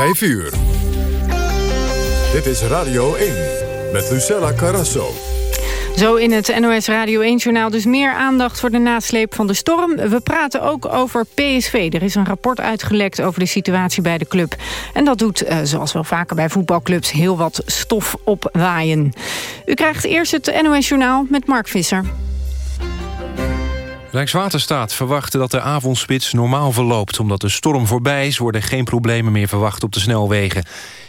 5 uur. Dit is Radio 1 met Lucella Carrasso. Zo in het NOS Radio 1-journaal dus meer aandacht voor de nasleep van de storm. We praten ook over PSV. Er is een rapport uitgelekt over de situatie bij de club. En dat doet, eh, zoals wel vaker bij voetbalclubs, heel wat stof opwaaien. U krijgt eerst het NOS-journaal met Mark Visser. Rijkswaterstaat verwacht dat de avondspits normaal verloopt. Omdat de storm voorbij is, worden geen problemen meer verwacht op de snelwegen.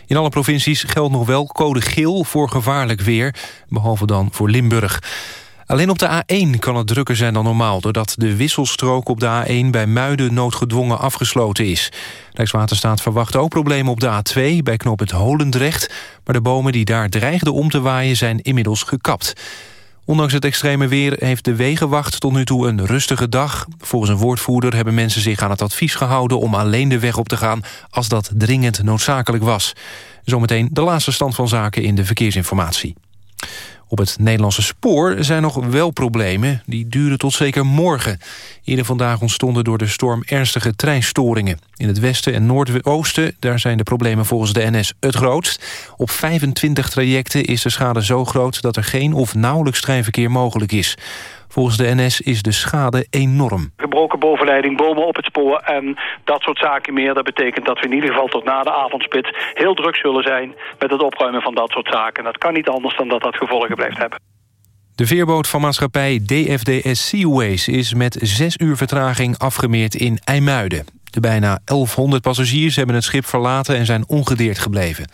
In alle provincies geldt nog wel code geel voor gevaarlijk weer, behalve dan voor Limburg. Alleen op de A1 kan het drukker zijn dan normaal... doordat de wisselstrook op de A1 bij Muiden noodgedwongen afgesloten is. Rijkswaterstaat verwacht ook problemen op de A2 bij knop het Holendrecht... maar de bomen die daar dreigden om te waaien zijn inmiddels gekapt. Ondanks het extreme weer heeft de Wegenwacht tot nu toe een rustige dag. Volgens een woordvoerder hebben mensen zich aan het advies gehouden... om alleen de weg op te gaan als dat dringend noodzakelijk was. Zometeen de laatste stand van zaken in de verkeersinformatie. Op het Nederlandse spoor zijn nog wel problemen. Die duren tot zeker morgen. Eerder vandaag ontstonden door de storm ernstige treinstoringen. In het westen en noordoosten daar zijn de problemen volgens de NS het grootst. Op 25 trajecten is de schade zo groot... dat er geen of nauwelijks treinverkeer mogelijk is. Volgens de NS is de schade enorm. Gebroken bovenleiding, bomen op het spoor en dat soort zaken meer. Dat betekent dat we in ieder geval tot na de avondspits heel druk zullen zijn... met het opruimen van dat soort zaken. Dat kan niet anders dan dat dat gevolgen blijft hebben. De veerboot van maatschappij DFDS Seaways is met zes uur vertraging afgemeerd in IJmuiden. De bijna 1100 passagiers hebben het schip verlaten en zijn ongedeerd gebleven.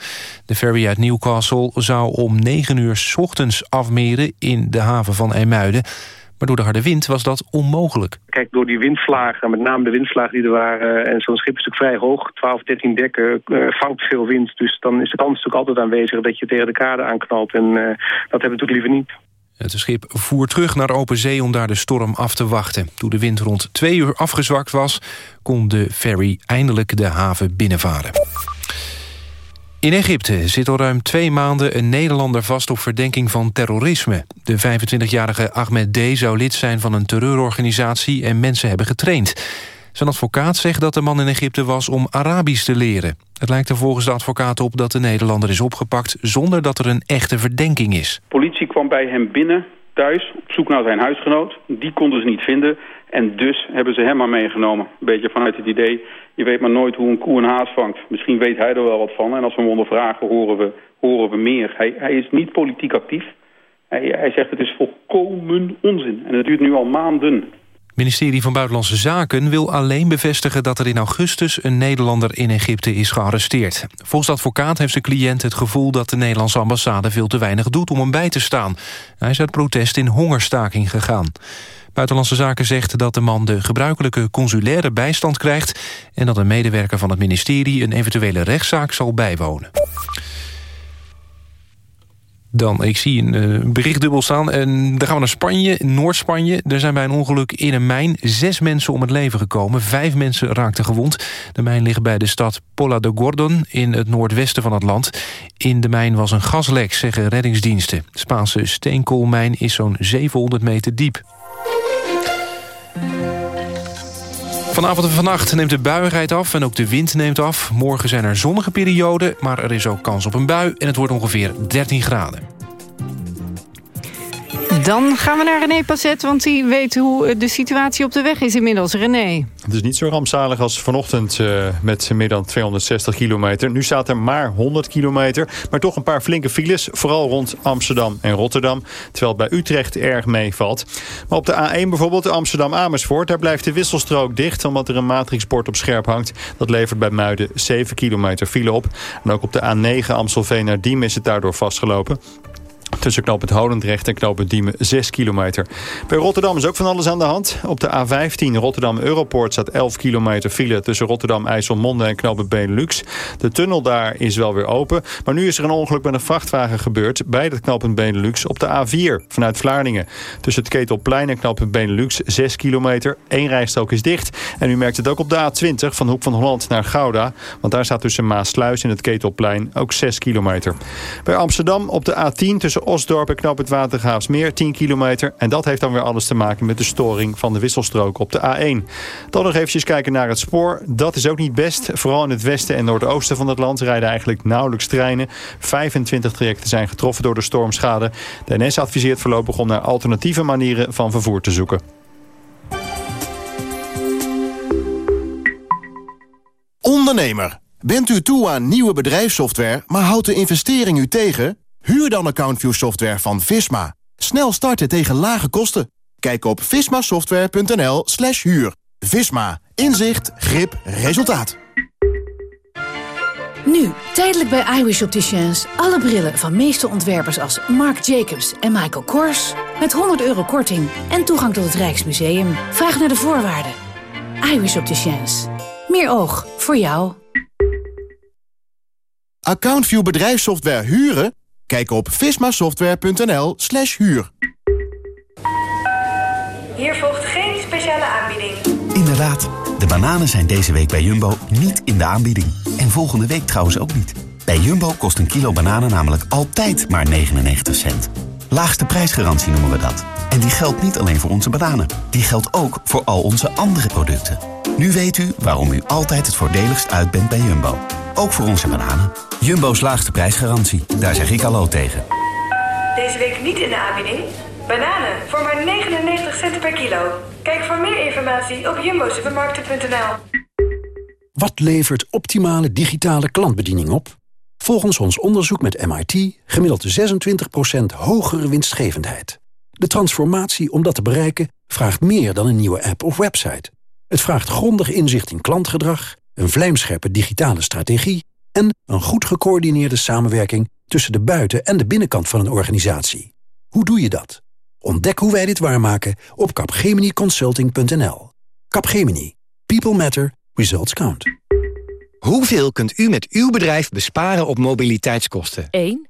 De ferry uit Newcastle zou om 9 uur s ochtends afmeren in de haven van IJmuiden. Maar door de harde wind was dat onmogelijk. Kijk, door die windvlagen, met name de windvlagen die er waren... en zo'n schip is natuurlijk vrij hoog, 12, 13 dekken, uh, vangt veel wind. Dus dan is de kans natuurlijk altijd aanwezig dat je tegen de kade aanknalt. En uh, dat hebben we natuurlijk liever niet. Het schip voer terug naar open zee om daar de storm af te wachten. Toen de wind rond twee uur afgezwakt was... kon de ferry eindelijk de haven binnenvaren. In Egypte zit al ruim twee maanden een Nederlander vast op verdenking van terrorisme. De 25-jarige Ahmed D. zou lid zijn van een terreurorganisatie en mensen hebben getraind. Zijn advocaat zegt dat de man in Egypte was om Arabisch te leren. Het lijkt er volgens de advocaat op dat de Nederlander is opgepakt... zonder dat er een echte verdenking is. Politie kwam bij hem binnen, thuis, op zoek naar zijn huisgenoot. Die konden ze niet vinden en dus hebben ze hem maar meegenomen. Een beetje vanuit het idee, je weet maar nooit hoe een koe een haas vangt. Misschien weet hij er wel wat van en als we hem ondervragen horen we, horen we meer. Hij, hij is niet politiek actief. Hij, hij zegt het is volkomen onzin en het duurt nu al maanden. Het ministerie van Buitenlandse Zaken wil alleen bevestigen dat er in augustus een Nederlander in Egypte is gearresteerd. Volgens advocaat heeft zijn cliënt het gevoel dat de Nederlandse ambassade veel te weinig doet om hem bij te staan. Hij is uit protest in hongerstaking gegaan. Buitenlandse Zaken zegt dat de man de gebruikelijke consulaire bijstand krijgt... en dat een medewerker van het ministerie een eventuele rechtszaak zal bijwonen. Dan, ik zie een uh, bericht dubbel staan. En dan gaan we naar Spanje, Noord-Spanje. Er zijn bij een ongeluk in een mijn zes mensen om het leven gekomen. Vijf mensen raakten gewond. De mijn ligt bij de stad Pola de Gordon in het noordwesten van het land. In de mijn was een gaslek, zeggen reddingsdiensten. De Spaanse steenkoolmijn is zo'n 700 meter diep. Vanavond en vannacht neemt de buiigheid af en ook de wind neemt af. Morgen zijn er zonnige perioden, maar er is ook kans op een bui... en het wordt ongeveer 13 graden. Dan gaan we naar René Passet, want die weet hoe de situatie op de weg is inmiddels. René. Het is niet zo rampzalig als vanochtend uh, met meer dan 260 kilometer. Nu staat er maar 100 kilometer, maar toch een paar flinke files. Vooral rond Amsterdam en Rotterdam, terwijl het bij Utrecht erg meevalt. Maar op de A1 bijvoorbeeld Amsterdam-Amersfoort... daar blijft de wisselstrook dicht omdat er een matrixbord op scherp hangt. Dat levert bij Muiden 7 kilometer file op. En ook op de A9 Amstelveen naar Diem is het daardoor vastgelopen. Tussen knooppunt Holendrecht en knooppunt Diemen 6 kilometer. Bij Rotterdam is ook van alles aan de hand. Op de A15 Rotterdam-Europoort staat 11 kilometer file... tussen Rotterdam-IJsselmonde en knooppunt Benelux. De tunnel daar is wel weer open. Maar nu is er een ongeluk met een vrachtwagen gebeurd... bij het knooppunt Benelux op de A4 vanuit Vlaardingen. Tussen het Ketelplein en knooppunt Benelux 6 kilometer. Eén rijstrook is dicht. En u merkt het ook op de A20 van Hoek van Holland naar Gouda. Want daar staat tussen Maasluis en het Ketelplein ook 6 kilometer. Bij Amsterdam op de A10 tussen Osdorp en Knap het Watergraafsmeer 10 kilometer. En dat heeft dan weer alles te maken met de storing van de wisselstrook op de A1. Dan nog eventjes kijken naar het spoor. Dat is ook niet best. Vooral in het westen en noordoosten van het land rijden eigenlijk nauwelijks treinen. 25 trajecten zijn getroffen door de stormschade. De NS adviseert voorlopig om naar alternatieve manieren van vervoer te zoeken. Ondernemer, bent u toe aan nieuwe bedrijfssoftware, maar houdt de investering u tegen? Huur dan AccountView software van Visma. Snel starten tegen lage kosten. Kijk op vismasoftware.nl slash huur. Visma. Inzicht, grip, resultaat. Nu, tijdelijk bij iWish Opticians. Alle brillen van meeste ontwerpers als Marc Jacobs en Michael Kors. Met 100 euro korting en toegang tot het Rijksmuseum. Vraag naar de voorwaarden. iWish Opticians. Meer oog voor jou. AccountView bedrijfssoftware huren? Kijk op vismasoftware.nl slash huur. Hier volgt geen speciale aanbieding. Inderdaad, de bananen zijn deze week bij Jumbo niet in de aanbieding. En volgende week trouwens ook niet. Bij Jumbo kost een kilo bananen namelijk altijd maar 99 cent. Laagste prijsgarantie noemen we dat. En die geldt niet alleen voor onze bananen. Die geldt ook voor al onze andere producten. Nu weet u waarom u altijd het voordeligst uit bent bij Jumbo. Ook voor onze bananen. Jumbo's laagste prijsgarantie. Daar zeg ik hallo tegen. Deze week niet in de aanbieding. Bananen voor maar 99 cent per kilo. Kijk voor meer informatie op jumbosupermarkten.nl. Wat levert optimale digitale klantbediening op? Volgens ons onderzoek met MIT gemiddeld 26% hogere winstgevendheid. De transformatie om dat te bereiken vraagt meer dan een nieuwe app of website. Het vraagt grondig inzicht in klantgedrag, een vlijmscherpe digitale strategie... en een goed gecoördineerde samenwerking tussen de buiten- en de binnenkant van een organisatie. Hoe doe je dat? Ontdek hoe wij dit waarmaken op capgeminiconsulting.nl. Capgemini. People matter. Results count. Hoeveel kunt u met uw bedrijf besparen op mobiliteitskosten? 1,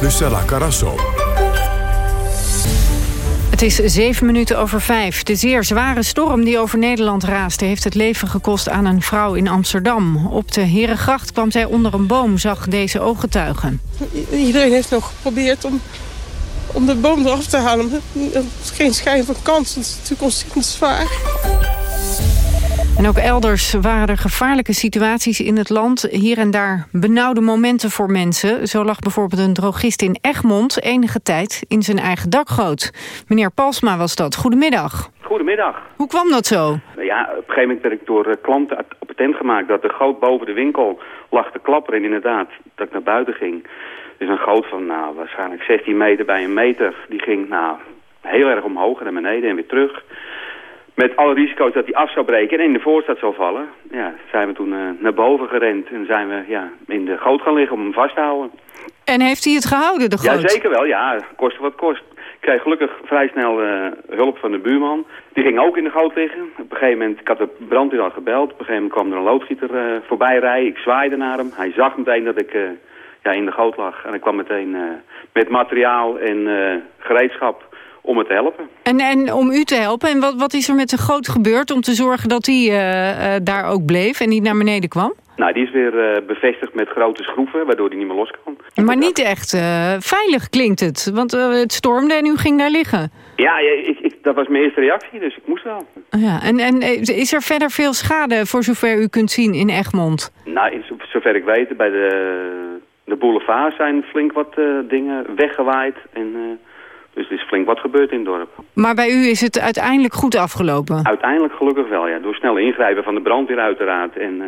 Lucella Carasso. Het is zeven minuten over vijf. De zeer zware storm die over Nederland raaste... heeft het leven gekost aan een vrouw in Amsterdam. Op de Herengracht kwam zij onder een boom, zag deze ooggetuigen. Iedereen heeft nog geprobeerd om, om de boom eraf te halen. Er is geen schijn van kans. Het is natuurlijk ontzettend zwaar. En ook elders waren er gevaarlijke situaties in het land. Hier en daar benauwde momenten voor mensen. Zo lag bijvoorbeeld een drogist in Egmond enige tijd in zijn eigen dakgoot. Meneer Palsma was dat. Goedemiddag. Goedemiddag. Hoe kwam dat zo? Ja, op een gegeven moment werd ik door eh, klanten patent gemaakt dat de goot boven de winkel lag te klapperen. En inderdaad, dat ik naar buiten ging. Dus een goot van nou, waarschijnlijk 16 meter bij een meter. Die ging nou, heel erg omhoog en naar beneden en weer terug. Met alle risico's dat hij af zou breken en in de voorstad zou vallen. Ja, zijn we toen uh, naar boven gerend en zijn we ja, in de goot gaan liggen om hem vast te houden. En heeft hij het gehouden, de goot? Ja, zeker wel. Ja, kost wat kost. Ik kreeg gelukkig vrij snel uh, hulp van de buurman. Die ging ook in de goot liggen. Op een gegeven moment, ik had de brandweer al gebeld. Op een gegeven moment kwam er een loodgieter uh, voorbij rijden. Ik zwaaide naar hem. Hij zag meteen dat ik ja, in de goot lag. En ik kwam meteen met materiaal en gereedschap om het te helpen. En, en om u te helpen. En wat, wat is er met de goot gebeurd om te zorgen dat hij uh, uh, daar ook bleef en niet naar beneden kwam? Nou, die is weer uh, bevestigd met grote schroeven, waardoor die niet meer los kan. Maar niet echt veilig klinkt het, want het stormde en u ging daar liggen. Ja, ik, ik, dat was mijn eerste reactie, dus ik moest wel. Ja, en, en is er verder veel schade, voor zover u kunt zien, in Egmond? Nou, zover ik weet, bij de, de boulevard zijn flink wat dingen weggewaaid en... Dus er is flink wat gebeurd in het dorp. Maar bij u is het uiteindelijk goed afgelopen? Uiteindelijk gelukkig wel, ja. Door snel ingrijpen van de brandweer uiteraard. En uh,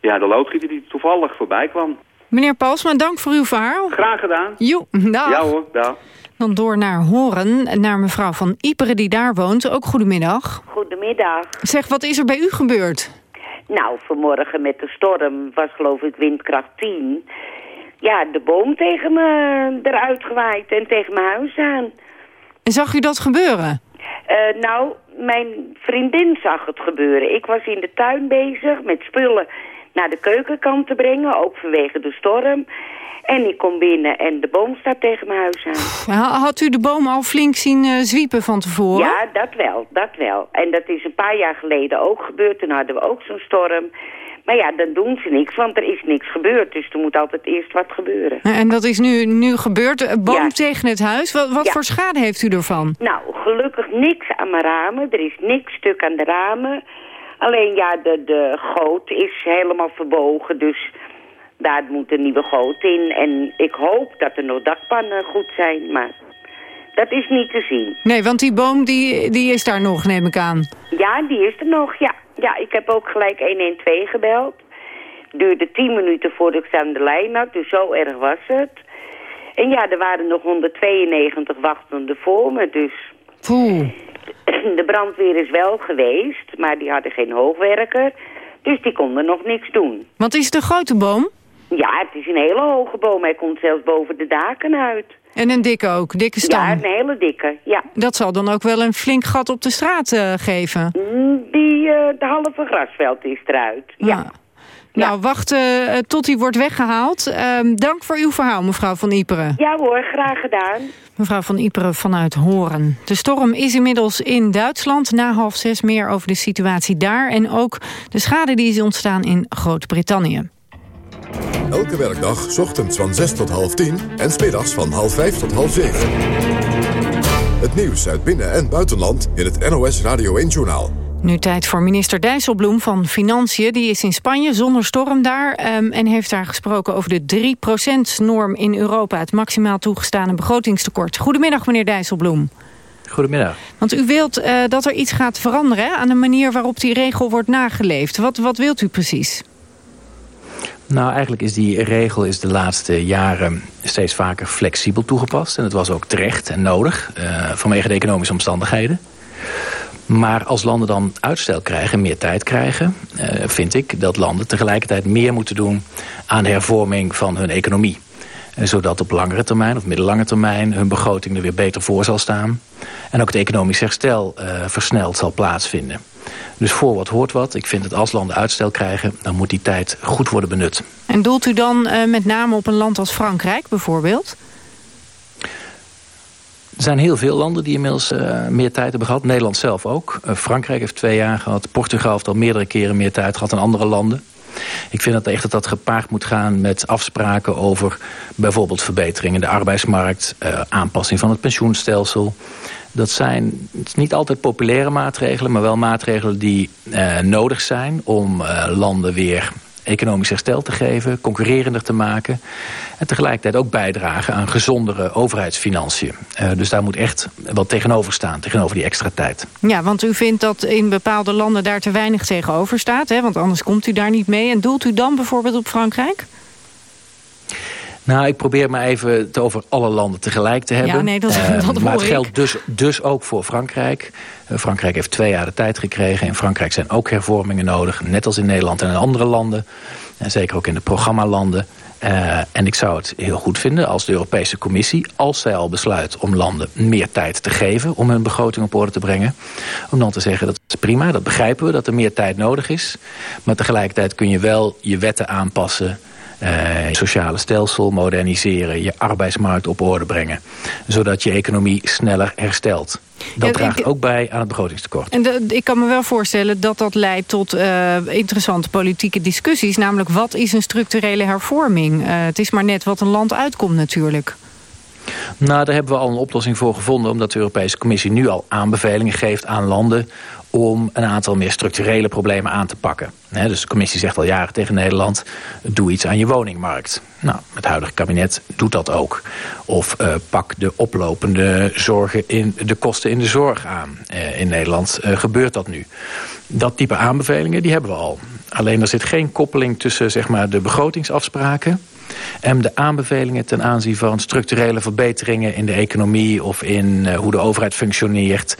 ja, de loodgieter die toevallig voorbij kwam. Meneer Palsma, dank voor uw verhaal. Graag gedaan. Jo, dag. Ja hoor, dag. Dan door naar Horen, naar mevrouw van Iperen die daar woont. Ook goedemiddag. Goedemiddag. Zeg, wat is er bij u gebeurd? Nou, vanmorgen met de storm was geloof ik windkracht 10... ja, de boom tegen me eruit gewaaid en tegen mijn huis aan. En zag u dat gebeuren? Uh, nou, mijn vriendin zag het gebeuren. Ik was in de tuin bezig met spullen naar de keukenkant te brengen, ook vanwege de storm. En ik kom binnen en de boom staat tegen mijn huis aan. Had u de boom al flink zien uh, zwiepen van tevoren? Ja, dat wel, dat wel. En dat is een paar jaar geleden ook gebeurd. Toen hadden we ook zo'n storm. Maar ja, dan doen ze niks, want er is niks gebeurd. Dus er moet altijd eerst wat gebeuren. En dat is nu, nu gebeurd? Boom tegen het huis? Wat, wat voor schade heeft u ervan? Nou, gelukkig niks aan mijn ramen. Er is niks stuk aan de ramen. Alleen ja, de, de goot is helemaal verbogen. Dus daar moet een nieuwe goot in. En ik hoop dat er nog dakpannen goed zijn, maar dat is niet te zien. Nee, want die boom die, die is daar nog, neem ik aan. Ja, die is er nog, ja. Ja, ik heb ook gelijk 112 gebeld. Duurde 10 minuten voordat ik ze aan de lijn had, dus zo erg was het. En ja, er waren nog 192 wachtenden voor me, dus... Poeh. De brandweer is wel geweest, maar die hadden geen hoogwerker. Dus die konden nog niks doen. Want is het een grote boom? Ja, het is een hele hoge boom. Hij komt zelfs boven de daken uit. En een dikke ook, dikke stam? Ja, een hele dikke, ja. Dat zal dan ook wel een flink gat op de straat uh, geven? Die, uh, de halve grasveld is eruit, ja. Nou, wachten uh, tot hij wordt weggehaald. Ehm, dank voor uw verhaal, mevrouw Van Iperen. Ja hoor, graag gedaan. Mevrouw Van Iperen vanuit Horen. De storm is inmiddels in Duitsland. Na half zes meer over de situatie daar. En ook de schade die is ontstaan in Groot-Brittannië. Elke werkdag, ochtends van 6 tot half 10 en smiddags van half 5 tot half 7. Het nieuws uit binnen- en buitenland in het NOS Radio 1-journaal. Nu tijd voor minister Dijsselbloem van Financiën. Die is in Spanje, zonder storm daar... Um, en heeft daar gesproken over de 3%-norm in Europa... het maximaal toegestane begrotingstekort. Goedemiddag, meneer Dijsselbloem. Goedemiddag. Want u wilt uh, dat er iets gaat veranderen... Hè, aan de manier waarop die regel wordt nageleefd. Wat, wat wilt u precies? Nou, eigenlijk is die regel is de laatste jaren steeds vaker flexibel toegepast. En dat was ook terecht en nodig uh, vanwege de economische omstandigheden. Maar als landen dan uitstel krijgen, meer tijd krijgen... Uh, vind ik dat landen tegelijkertijd meer moeten doen aan de hervorming van hun economie. Uh, zodat op langere termijn of middellange termijn hun begroting er weer beter voor zal staan. En ook het economisch herstel versneld zal plaatsvinden. Dus voor wat hoort wat. Ik vind dat als landen uitstel krijgen, dan moet die tijd goed worden benut. En doelt u dan uh, met name op een land als Frankrijk bijvoorbeeld? Er zijn heel veel landen die inmiddels uh, meer tijd hebben gehad. Nederland zelf ook. Uh, Frankrijk heeft twee jaar gehad. Portugal heeft al meerdere keren meer tijd gehad dan andere landen. Ik vind dat echt dat dat gepaard moet gaan met afspraken over bijvoorbeeld verbeteringen in de arbeidsmarkt, aanpassing van het pensioenstelsel. Dat zijn niet altijd populaire maatregelen, maar wel maatregelen die uh, nodig zijn om uh, landen weer economisch herstel te geven, concurrerender te maken. En tegelijkertijd ook bijdragen aan gezondere overheidsfinanciën. Uh, dus daar moet echt wat tegenover staan, tegenover die extra tijd. Ja, want u vindt dat in bepaalde landen daar te weinig tegenover staat. Hè? Want anders komt u daar niet mee. En doelt u dan bijvoorbeeld op Frankrijk? Nou, ik probeer maar even het over alle landen tegelijk te hebben. Ja, nee, dat, uh, dat maar het geldt dus, dus ook voor Frankrijk. Uh, Frankrijk heeft twee jaar de tijd gekregen. In Frankrijk zijn ook hervormingen nodig. Net als in Nederland en in andere landen. En zeker ook in de programmalanden. Uh, en ik zou het heel goed vinden als de Europese Commissie... als zij al besluit om landen meer tijd te geven... om hun begroting op orde te brengen... om dan te zeggen, dat is prima, dat begrijpen we... dat er meer tijd nodig is. Maar tegelijkertijd kun je wel je wetten aanpassen... Uh, je sociale stelsel moderniseren, je arbeidsmarkt op orde brengen. Zodat je economie sneller herstelt. Dat ja, draagt ik, ook bij aan het begrotingstekort. En de, ik kan me wel voorstellen dat dat leidt tot uh, interessante politieke discussies. Namelijk, wat is een structurele hervorming? Uh, het is maar net wat een land uitkomt natuurlijk. Nou, daar hebben we al een oplossing voor gevonden... omdat de Europese Commissie nu al aanbevelingen geeft aan landen om een aantal meer structurele problemen aan te pakken. Dus de commissie zegt al jaren tegen Nederland... doe iets aan je woningmarkt. Nou, het huidige kabinet doet dat ook. Of uh, pak de oplopende zorgen in de kosten in de zorg aan. Uh, in Nederland uh, gebeurt dat nu. Dat type aanbevelingen, die hebben we al. Alleen er zit geen koppeling tussen zeg maar, de begrotingsafspraken... en de aanbevelingen ten aanzien van structurele verbeteringen... in de economie of in hoe de overheid functioneert...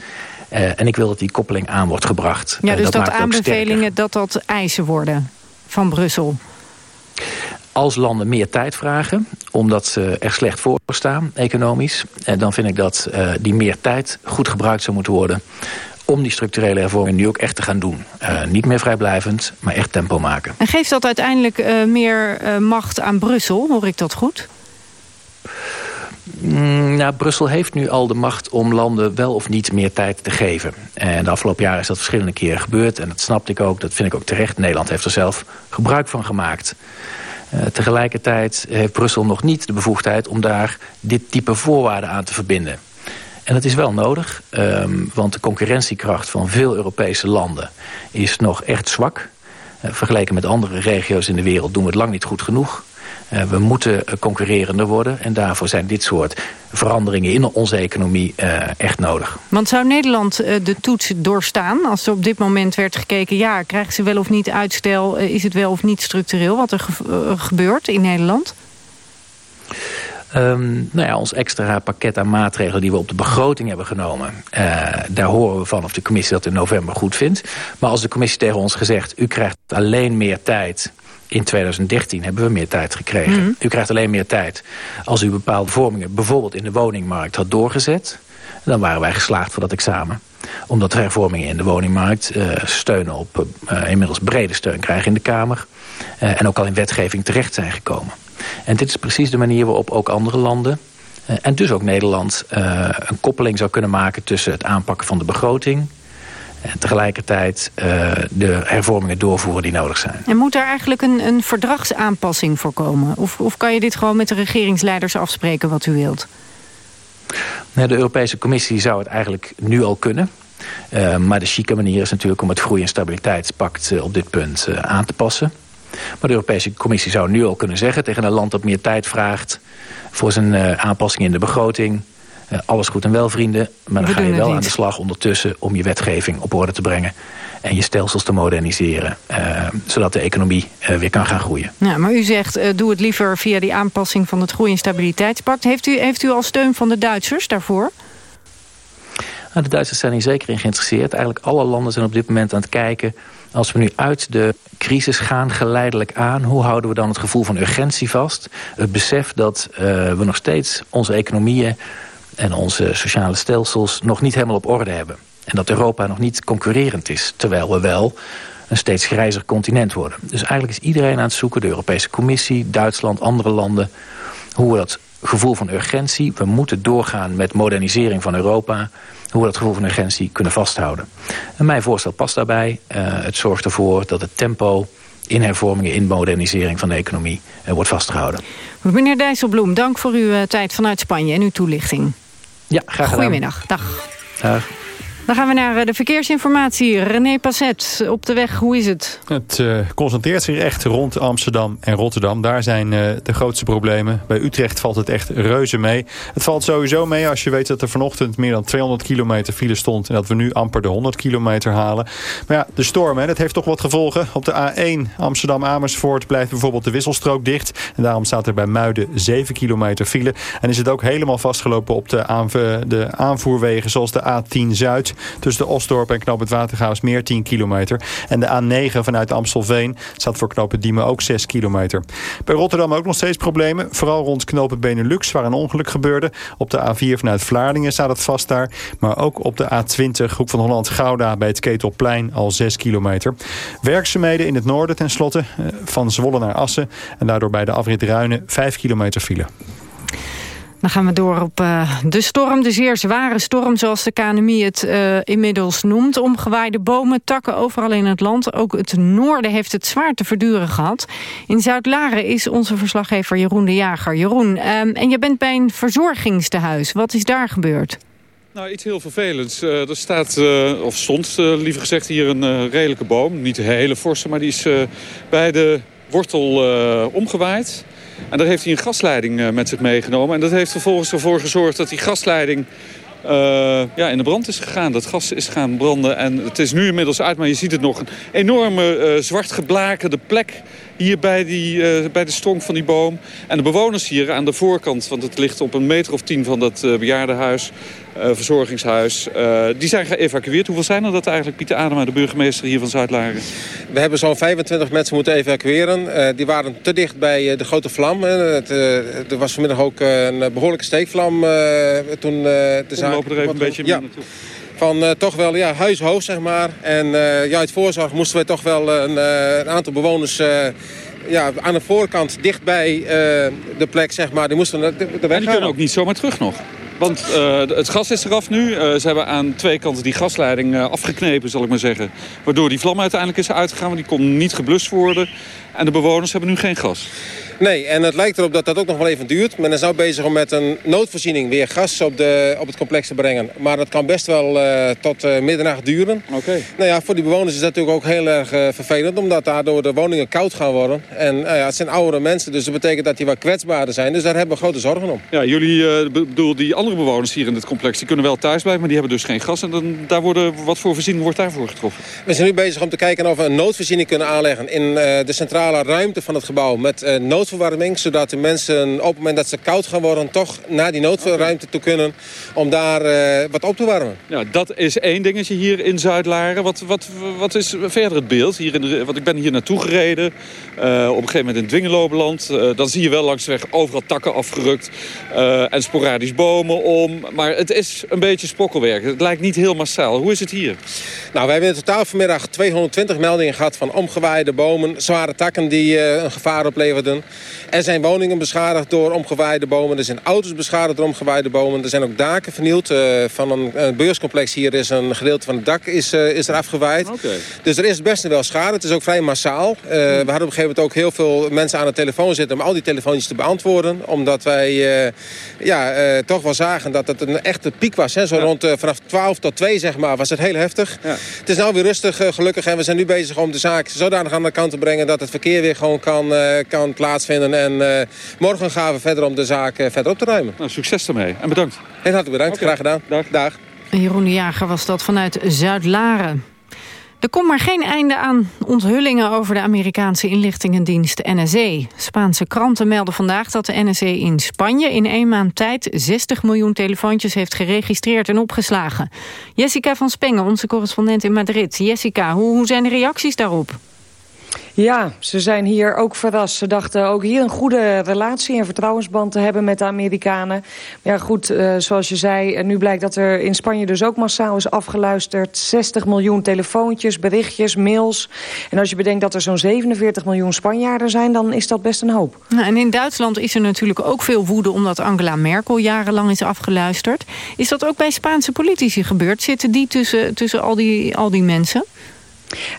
Uh, en ik wil dat die koppeling aan wordt gebracht. Ja, dus dat, dat aanbevelingen dat dat eisen worden van Brussel. als landen meer tijd vragen, omdat ze er slecht voor staan, economisch... En dan vind ik dat uh, die meer tijd goed gebruikt zou moeten worden om die structurele hervorming nu ook echt te gaan doen. Uh, niet meer vrijblijvend, maar echt tempo maken. En geeft dat uiteindelijk uh, meer macht aan Brussel? Hoor ik dat goed? Mm, nou, Brussel heeft nu al de macht om landen wel of niet meer tijd te geven. En de afgelopen jaren is dat verschillende keren gebeurd. En dat snapte ik ook, dat vind ik ook terecht. Nederland heeft er zelf gebruik van gemaakt. Uh, tegelijkertijd heeft Brussel nog niet de bevoegdheid... om daar dit type voorwaarden aan te verbinden. En dat is wel nodig, um, want de concurrentiekracht van veel Europese landen... is nog echt zwak. Uh, vergeleken met andere regio's in de wereld doen we het lang niet goed genoeg. Uh, we moeten concurrerender worden en daarvoor zijn dit soort veranderingen in onze economie uh, echt nodig. Want zou Nederland uh, de toets doorstaan als er op dit moment werd gekeken... ja, krijgen ze wel of niet uitstel, is het wel of niet structureel wat er ge gebeurt in Nederland? Um, nou ja, ons extra pakket aan maatregelen die we op de begroting hebben genomen... Uh, daar horen we van of de commissie dat in november goed vindt. Maar als de commissie tegen ons gezegd... u krijgt alleen meer tijd in 2013 hebben we meer tijd gekregen. Mm -hmm. U krijgt alleen meer tijd als u bepaalde vormingen... bijvoorbeeld in de woningmarkt had doorgezet. Dan waren wij geslaagd voor dat examen. Omdat hervormingen in de woningmarkt uh, steunen op uh, inmiddels brede steun krijgen in de Kamer. Uh, en ook al in wetgeving terecht zijn gekomen. En dit is precies de manier waarop ook andere landen... En dus ook Nederland een koppeling zou kunnen maken... tussen het aanpakken van de begroting... en tegelijkertijd uh, de hervormingen doorvoeren die nodig zijn. En moet daar eigenlijk een, een verdragsaanpassing voor komen? Of, of kan je dit gewoon met de regeringsleiders afspreken wat u wilt? Nou, de Europese Commissie zou het eigenlijk nu al kunnen... Uh, maar de chique manier is natuurlijk om het groei- en stabiliteitspact uh, op dit punt uh, aan te passen. Maar de Europese Commissie zou nu al kunnen zeggen tegen een land dat meer tijd vraagt voor zijn aanpassing in de begroting. Uh, alles goed en wel vrienden, maar dan We ga je wel aan de slag ondertussen om je wetgeving op orde te brengen en je stelsels te moderniseren, uh, zodat de economie weer kan gaan groeien. Ja, maar u zegt, doe het liever via die aanpassing van het Groei- en Stabiliteitspact. Heeft u, heeft u al steun van de Duitsers daarvoor? Nou, de Duitsers zijn hier zeker in geïnteresseerd. Eigenlijk alle landen zijn op dit moment aan het kijken... als we nu uit de crisis gaan geleidelijk aan... hoe houden we dan het gevoel van urgentie vast? Het besef dat we nog steeds onze economieën... en onze sociale stelsels nog niet helemaal op orde hebben. En dat Europa nog niet concurrerend is. Terwijl we wel een steeds grijzer continent worden. Dus eigenlijk is iedereen aan het zoeken... de Europese Commissie, Duitsland, andere landen... hoe we dat gevoel van urgentie... we moeten doorgaan met modernisering van Europa hoe we dat gevoel van urgentie kunnen vasthouden. En mijn voorstel past daarbij. Uh, het zorgt ervoor dat het tempo in hervormingen, in modernisering van de economie uh, wordt vastgehouden. Meneer Dijsselbloem, dank voor uw uh, tijd vanuit Spanje en uw toelichting. Ja, graag gedaan. Goedemiddag, dag. Dag. Dan gaan we naar de verkeersinformatie. René Passet, op de weg, hoe is het? Het uh, concentreert zich echt rond Amsterdam en Rotterdam. Daar zijn uh, de grootste problemen. Bij Utrecht valt het echt reuze mee. Het valt sowieso mee als je weet dat er vanochtend meer dan 200 kilometer file stond... en dat we nu amper de 100 kilometer halen. Maar ja, de storm, hè, dat heeft toch wat gevolgen. Op de A1 Amsterdam-Amersfoort blijft bijvoorbeeld de wisselstrook dicht. En daarom staat er bij Muiden 7 kilometer file. En is het ook helemaal vastgelopen op de, de aanvoerwegen zoals de A10 Zuid... Tussen de Osdorp en Knoop het Watergaas meer 10 kilometer. En de A9 vanuit Amstelveen staat voor Knoop Diemen ook 6 kilometer. Bij Rotterdam ook nog steeds problemen. Vooral rond Knoop Benelux, waar een ongeluk gebeurde. Op de A4 vanuit Vlaardingen staat het vast daar. Maar ook op de A20, Hoek van Holland-Gouda bij het Ketelplein al 6 kilometer. Werkzaamheden in het noorden tenslotte, van Zwolle naar Assen. En daardoor bij de afrit Ruinen 5 kilometer file. Dan gaan we door op uh, de storm, de zeer zware storm... zoals de KNMI het uh, inmiddels noemt. Omgewaaide bomen, takken overal in het land. Ook het noorden heeft het zwaar te verduren gehad. In Zuid-Laren is onze verslaggever Jeroen de Jager. Jeroen, uh, en je bent bij een verzorgingstehuis. Wat is daar gebeurd? Nou, iets heel vervelends. Uh, er staat, of stond liever gezegd, hier een redelijke boom. Niet de hele forse, maar die is bij de wortel omgewaaid. En daar heeft hij een gasleiding uh, met zich meegenomen. En dat heeft vervolgens ervoor gezorgd dat die gasleiding uh, ja, in de brand is gegaan. Dat gas is gaan branden en het is nu inmiddels uit. Maar je ziet het nog een enorme uh, zwart geblakerde plek hier bij, die, eh, bij de stonk van die boom. En de bewoners hier aan de voorkant, want het ligt op een meter of tien van dat bejaardenhuis... Uh, verzorgingshuis. Uh, die zijn geëvacueerd. Hoeveel zijn er dat eigenlijk, Pieter Adema, de burgemeester hier van Zuid-Laren? We hebben zo'n 25 mensen moeten evacueren. Uh, die waren te dicht bij de grote vlam. Het, er was vanmiddag ook een behoorlijke steekvlam toen de zaak... lopen er even een beetje ja. naartoe. Van toch wel ja, huishoog, zeg maar. En ja, uit voorzorg moesten wij toch wel een, een aantal bewoners ja, aan de voorkant dichtbij uh, de plek, zeg maar. Die moesten de, de weg En die kunnen ook niet zomaar terug nog. Want uh, het gas is eraf nu. Uh, ze hebben aan twee kanten die gasleiding uh, afgeknepen, zal ik maar zeggen. Waardoor die vlam uiteindelijk is uitgegaan. Want die kon niet geblust worden. En de bewoners hebben nu geen gas. Nee, en het lijkt erop dat dat ook nog wel even duurt. Men is nou bezig om met een noodvoorziening weer gas op, de, op het complex te brengen. Maar dat kan best wel uh, tot uh, middernacht duren. Oké. Okay. Nou ja, voor die bewoners is dat natuurlijk ook heel erg uh, vervelend. Omdat daardoor de woningen koud gaan worden. En ja, het zijn oudere mensen, dus dat betekent dat die wat kwetsbaarder zijn. Dus daar hebben we grote zorgen om. Ja, jullie, bedoel, die andere bewoners hier in het complex, die kunnen wel thuis blijven. Maar die hebben dus geen gas. En dan, daar worden, wat voor voorziening wordt daarvoor getroffen? We zijn nu bezig om te kijken of we een noodvoorziening kunnen aanleggen in de centrale ruimte van het gebouw. Met noodverwarming, zodat de mensen op het moment dat ze koud gaan worden... toch naar die noodruimte toe kunnen om daar uh, wat op te warmen. Ja, dat is één dingetje hier in Zuid-Laren. Wat, wat, wat is verder het beeld? Hier in de, want ik ben hier naartoe gereden. Uh, op een gegeven moment in Dwingelobeland. Dan zie je wel langs de weg overal takken afgerukt. en sporadisch bomen om. Maar het is een beetje spokkelwerk. Het lijkt niet heel massaal. Hoe is het hier? Nou, wij hebben in totaal vanmiddag 220 meldingen gehad... van omgewaaide bomen, zware takken die een gevaar opleverden. Er zijn woningen beschadigd door omgewaaide bomen. Er zijn auto's beschadigd door omgewaaide bomen. Er zijn ook daken vernield. Uh, van een, een, beurscomplex hier is een gedeelte van het dak is, uh, is er afgewaaid. Okay. Dus er is best wel schade. Het is ook vrij massaal. We hadden op een gegeven moment ook heel veel mensen aan de telefoon zitten... om al die telefoontjes te beantwoorden. Omdat wij ja, toch wel zagen dat het een echte piek was. Hè? Zo ja. rond vanaf 12 tot 2 zeg maar, was het heel heftig. Ja. Het is nou weer rustig gelukkig. En we zijn nu bezig om de zaak zodanig aan de kant te brengen... dat het verkeer weer gewoon kan, kan plaatsvinden. En morgen gaan we verder om de zaak verder op te ruimen. Nou, succes ermee en bedankt. Heel hartelijk bedankt, okay. graag gedaan. Dag. Dag. Jeroen de Jager was dat vanuit Zuid-Laren. Er komt maar geen einde aan onthullingen over de Amerikaanse inlichtingendienst NSE. Spaanse kranten melden vandaag dat de NSE in Spanje in één maand tijd 60 miljoen telefoontjes heeft geregistreerd en opgeslagen. Jessica van Spengen, onze correspondent in Madrid. Jessica, hoe, hoe zijn de reacties daarop? Ja, ze zijn hier ook verrast. Ze dachten ook hier een goede relatie en vertrouwensband te hebben met de Amerikanen. Ja, goed, uh, zoals je zei, nu blijkt dat er in Spanje dus ook massaal is afgeluisterd. 60 miljoen telefoontjes, berichtjes, mails. En als je bedenkt dat er zo'n 47 miljoen Spanjaarden zijn, dan is dat best een hoop. Nou, en in Duitsland is er natuurlijk ook veel woede omdat Angela Merkel jarenlang is afgeluisterd. Is dat ook bij Spaanse politici gebeurd? Zitten die tussen, tussen al, die, al die mensen?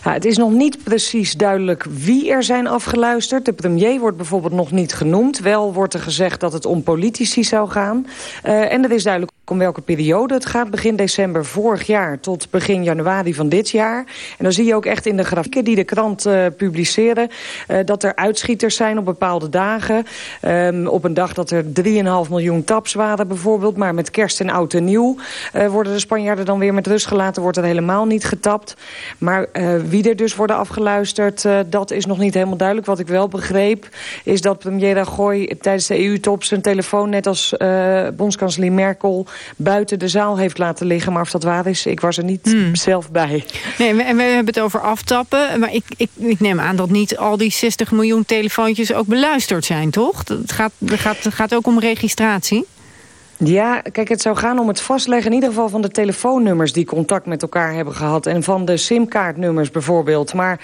Ja, het is nog niet precies duidelijk wie er zijn afgeluisterd. De premier wordt bijvoorbeeld nog niet genoemd. Wel wordt er gezegd dat het om politici zou gaan. Uh, en er is duidelijk om welke periode het gaat. Begin december vorig jaar tot begin januari van dit jaar. En dan zie je ook echt in de grafieken die de krant uh, publiceren... Uh, dat er uitschieters zijn op bepaalde dagen. Um, op een dag dat er 3,5 miljoen taps waren bijvoorbeeld. Maar met kerst en oud en nieuw worden de Spanjaarden dan weer met rust gelaten. Wordt er helemaal niet getapt. Maar wie er dus worden afgeluisterd, dat is nog niet helemaal duidelijk. Wat ik wel begreep is dat premier Rajoy tijdens de EU-top... zijn telefoon net als bondskanselier Merkel buiten de zaal heeft laten liggen. Maar of dat waar is, ik was er niet hmm. zelf bij. Nee, en we, we, hebben het over aftappen. Maar ik, ik, ik, neem aan dat niet al die 60 miljoen telefoontjes ook beluisterd zijn, toch? Het gaat, het gaat, het gaat ook om registratie. Ja, kijk, het zou gaan om het vastleggen in ieder geval van de telefoonnummers die contact met elkaar hebben gehad. En van de simkaartnummers bijvoorbeeld. Maar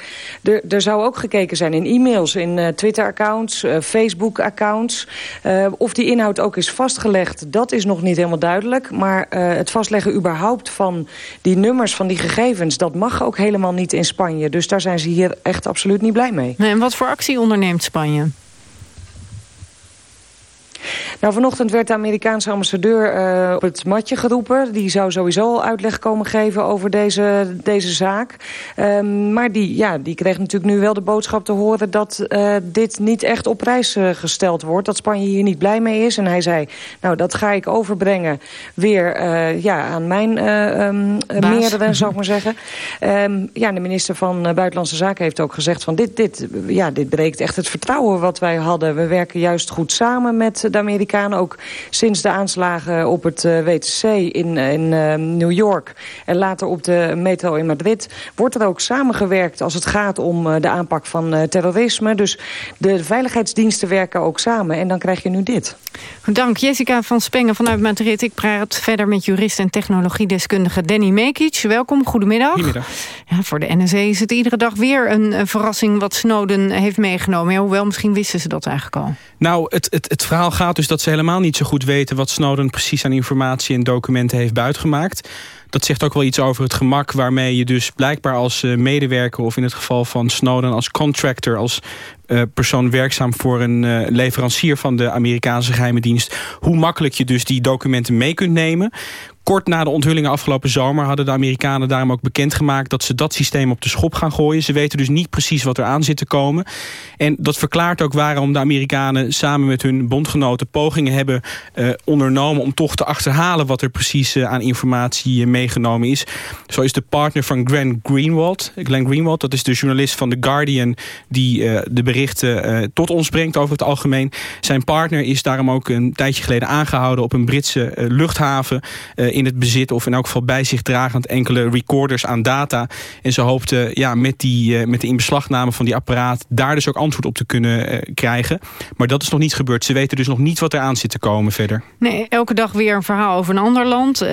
er, zou ook gekeken zijn in e-mails, in uh, Twitter-accounts, uh, Facebook-accounts. Uh, of die inhoud ook is vastgelegd, dat is nog niet helemaal duidelijk. Maar het vastleggen überhaupt van die nummers, van die gegevens, dat mag ook helemaal niet in Spanje. Dus daar zijn ze hier echt absoluut niet blij mee. En wat voor actie onderneemt Spanje? Nou, vanochtend werd de Amerikaanse ambassadeur uh, op het matje geroepen. Die zou sowieso al uitleg komen geven over deze, deze zaak. Um, maar die, ja, die kreeg natuurlijk nu wel de boodschap te horen... dat uh, dit niet echt op prijs uh, gesteld wordt. Dat Spanje hier niet blij mee is. En hij zei, nou, dat ga ik overbrengen weer ja, aan mijn um, meerdere, zou ik maar zeggen. Um, ja, de minister van Buitenlandse Zaken heeft ook gezegd... van dit, dit, ja, dit breekt echt het vertrouwen wat wij hadden. We werken juist goed samen met de Amerikanen. Ook sinds de aanslagen op het uh, WTC in, in uh, New York... en later op de metro in Madrid... wordt er ook samengewerkt als het gaat om uh, de aanpak van terrorisme. Dus de veiligheidsdiensten werken ook samen. En dan krijg je nu dit. Dank Jessica van Spengen vanuit Madrid. Ik praat verder met jurist en technologiedeskundige Danny Mekic. Welkom, goedemiddag. Goedemiddag. Ja, voor de NSA is het iedere dag weer een, een verrassing wat Snowden heeft meegenomen. Ja, hoewel, misschien wisten ze dat eigenlijk al. Nou, het, het, het verhaal gaat dus dat ze helemaal niet zo goed weten... wat Snowden precies aan informatie en documenten heeft buitgemaakt. Dat zegt ook wel iets over het gemak waarmee je dus blijkbaar als uh, medewerker... of in het geval van Snowden als contractor, als uh, persoon werkzaam voor een uh, leverancier van de Amerikaanse geheime dienst... hoe makkelijk je dus die documenten mee kunt nemen. Kort na de onthullingen afgelopen zomer hadden de Amerikanen daarom ook bekendgemaakt dat ze dat systeem op de schop gaan gooien. Ze weten dus niet precies wat er aan zit te komen. En dat verklaart ook waarom de Amerikanen samen met hun bondgenoten pogingen hebben ondernomen om toch te achterhalen wat er precies aan informatie uh, meegenomen is. Zo is de partner van Glenn Greenwald, Glenn Greenwald, dat is de journalist van The Guardian die de berichten tot ons brengt over het algemeen. Zijn partner is daarom ook een tijdje geleden aangehouden op een Britse luchthaven in het bezit of in elk geval bij zich dragend enkele recorders aan data. En ze hoopte ja, met, die, met de inbeslagname van die apparaat daar dus ook antwoord op te kunnen krijgen. Maar dat is nog niet gebeurd. Ze weten dus nog niet wat er aan zit te komen verder. Nee, elke dag weer een verhaal over een ander land. Uh,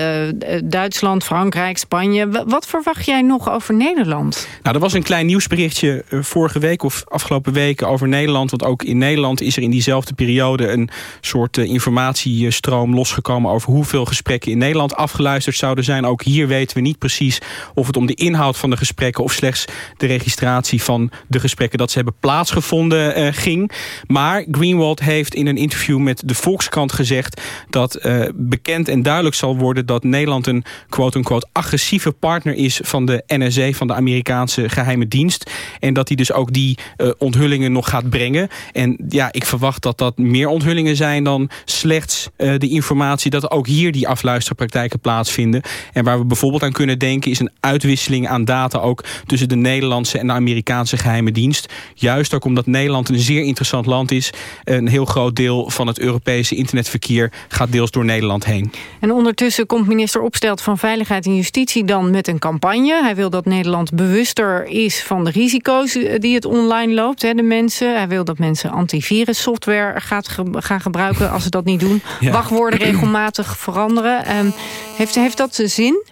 Frankrijk, Spanje. Wat verwacht jij nog over Nederland? Nou, er was een klein nieuwsberichtje vorige week of afgelopen weken over Nederland. Want ook in Nederland is er in diezelfde periode een soort informatiestroom losgekomen over hoeveel gesprekken in Nederland afgeluisterd zouden zijn. Ook hier weten we niet precies of het om de inhoud van de gesprekken... of slechts de registratie van de gesprekken dat ze hebben plaatsgevonden uh, ging. Maar Greenwald heeft in een interview met de Volkskrant gezegd... dat bekend en duidelijk zal worden dat Nederland een quote-unquote agressieve partner is... van de NSA, van de Amerikaanse geheime dienst. En dat hij dus ook die uh, onthullingen nog gaat brengen. En ja, ik verwacht dat dat meer onthullingen zijn dan slechts de informatie... dat ook hier die afluisterpraktijk plaatsvinden. En waar we bijvoorbeeld aan kunnen denken is een uitwisseling aan data ook tussen de Nederlandse en de Amerikaanse geheime dienst. Juist ook omdat Nederland een zeer interessant land is. Een heel groot deel van het Europese internetverkeer gaat deels door Nederland heen. En ondertussen komt minister Opstelt van Veiligheid en Justitie dan met een campagne. Hij wil dat Nederland bewuster is van de risico's die het online loopt. Hè, de mensen. Hij wil dat mensen antivirussoftware gaat ge gaan gebruiken als ze dat niet doen. Ja. Wachtwoorden regelmatig veranderen. Um, heeft, heeft dat zin?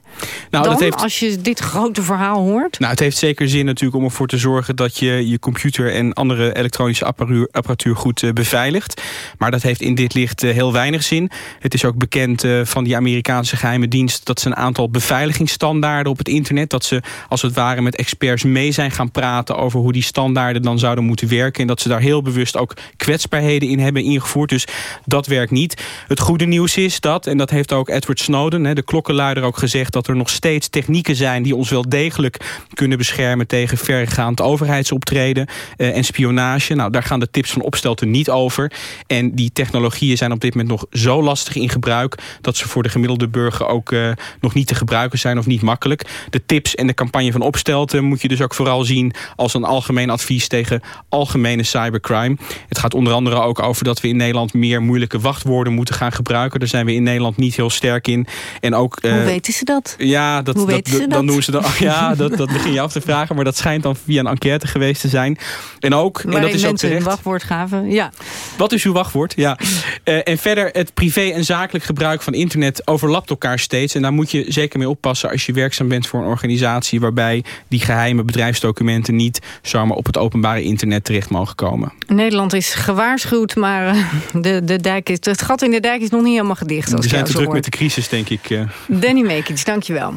Nou, Dan, dat heeft... als je dit grote verhaal hoort? Nou, het heeft zeker zin natuurlijk om ervoor te zorgen... dat je je computer en andere elektronische apparatuur, apparatuur goed uh, beveiligt. Maar dat heeft in dit licht uh, heel weinig zin. Het is ook bekend uh, van die Amerikaanse geheime dienst... dat ze een aantal beveiligingsstandaarden op het internet... dat ze als het ware met experts mee zijn gaan praten... over hoe die standaarden dan zouden moeten werken. En dat ze daar heel bewust ook kwetsbaarheden in hebben ingevoerd. Dus dat werkt niet. Het goede nieuws is dat, en dat heeft ook Edward Snowden... Hè, de klokkenluider ook gezegd... dat er nog steeds technieken zijn die ons wel degelijk kunnen beschermen tegen verregaand overheidsoptreden uh, en spionage. Nou, daar gaan de tips van Opstelten niet over. En die technologieën zijn op dit moment nog zo lastig in gebruik dat ze voor de gemiddelde burger ook uh, nog niet te gebruiken zijn of niet makkelijk. De tips en de campagne van Opstelten moet je dus ook vooral zien als een algemeen advies tegen algemene cybercrime. Het gaat onder andere ook over dat we in Nederland meer moeilijke wachtwoorden moeten gaan gebruiken. Daar zijn we in Nederland niet heel sterk in. En ook, uh, Hoe weten ze dat? Ja, dat, Hoe dat, dan doen ze dan. Ja, dat, dat begin je af te vragen. Maar dat schijnt dan via een enquête geweest te zijn. En ook, en dat is ook terecht. hun wachtwoord gaven. Ja. Wat is uw wachtwoord? Ja. Uh, en verder, het privé en zakelijk gebruik van internet overlapt elkaar steeds. En daar moet je zeker mee oppassen als je werkzaam bent voor een organisatie waarbij die geheime bedrijfsdocumenten niet zomaar op het openbare internet terecht mogen komen. Nederland is gewaarschuwd, maar uh, de, de dijk is, het gat in de dijk is nog niet helemaal gedicht. We zijn te druk met de crisis, denk ik. Uh. Danny Mekic, dankjewel.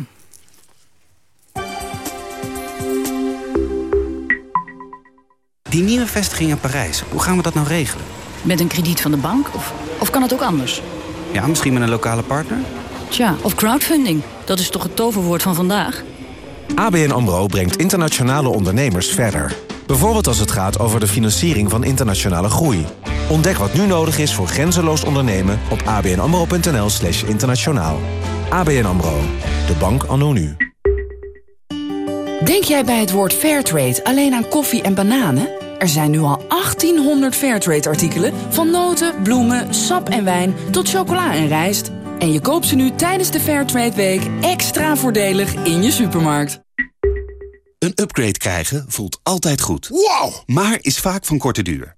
Die nieuwe vestiging in Parijs, hoe gaan we dat nou regelen? Met een krediet van de bank? Of, of kan het ook anders? Ja, misschien met een lokale partner? Tja, of crowdfunding. Dat is toch het toverwoord van vandaag? ABN AMRO brengt internationale ondernemers verder. Bijvoorbeeld als het gaat over de financiering van internationale groei. Ontdek wat nu nodig is voor grenzeloos ondernemen op abnamro.nl slash internationaal. ABN AMRO, de bank anno nu. Denk jij bij het woord Fairtrade alleen aan koffie en bananen? Er zijn nu al 1800 Fairtrade-artikelen... van noten, bloemen, sap en wijn tot chocola en rijst. En je koopt ze nu tijdens de Fairtrade Week extra voordelig in je supermarkt. Een upgrade krijgen voelt altijd goed. Wow! Maar is vaak van korte duur.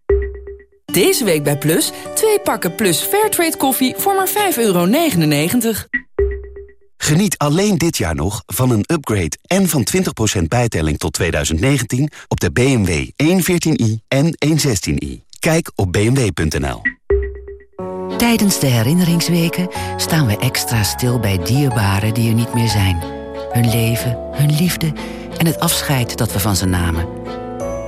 Deze week bij Plus, twee pakken Plus Fairtrade koffie voor maar 5,99 euro. Geniet alleen dit jaar nog van een upgrade en van 20% bijtelling tot 2019 op de BMW 114i en 116i. Kijk op bmw.nl. Tijdens de herinneringsweken staan we extra stil bij dierbaren die er niet meer zijn. Hun leven, hun liefde en het afscheid dat we van ze namen.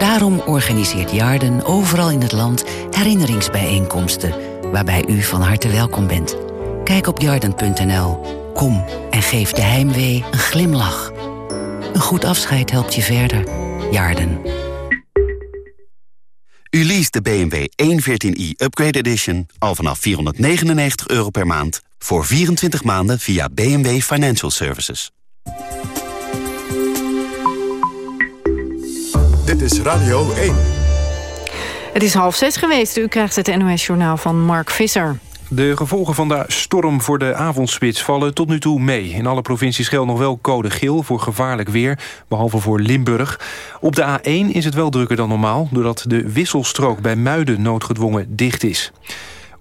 Daarom organiseert Jarden overal in het land herinneringsbijeenkomsten... waarbij u van harte welkom bent. Kijk op jarden.nl. Kom en geef de heimwee een glimlach. Een goed afscheid helpt je verder. Jarden. U leest de BMW 114i Upgrade Edition al vanaf 499 euro per maand... voor 24 maanden via BMW Financial Services. Is Radio 1. Het is half zes geweest. U krijgt het NOS-journaal van Mark Visser. De gevolgen van de storm voor de avondspits vallen tot nu toe mee. In alle provincies geldt nog wel code geel voor gevaarlijk weer, behalve voor Limburg. Op de A1 is het wel drukker dan normaal, doordat de wisselstrook bij Muiden noodgedwongen dicht is.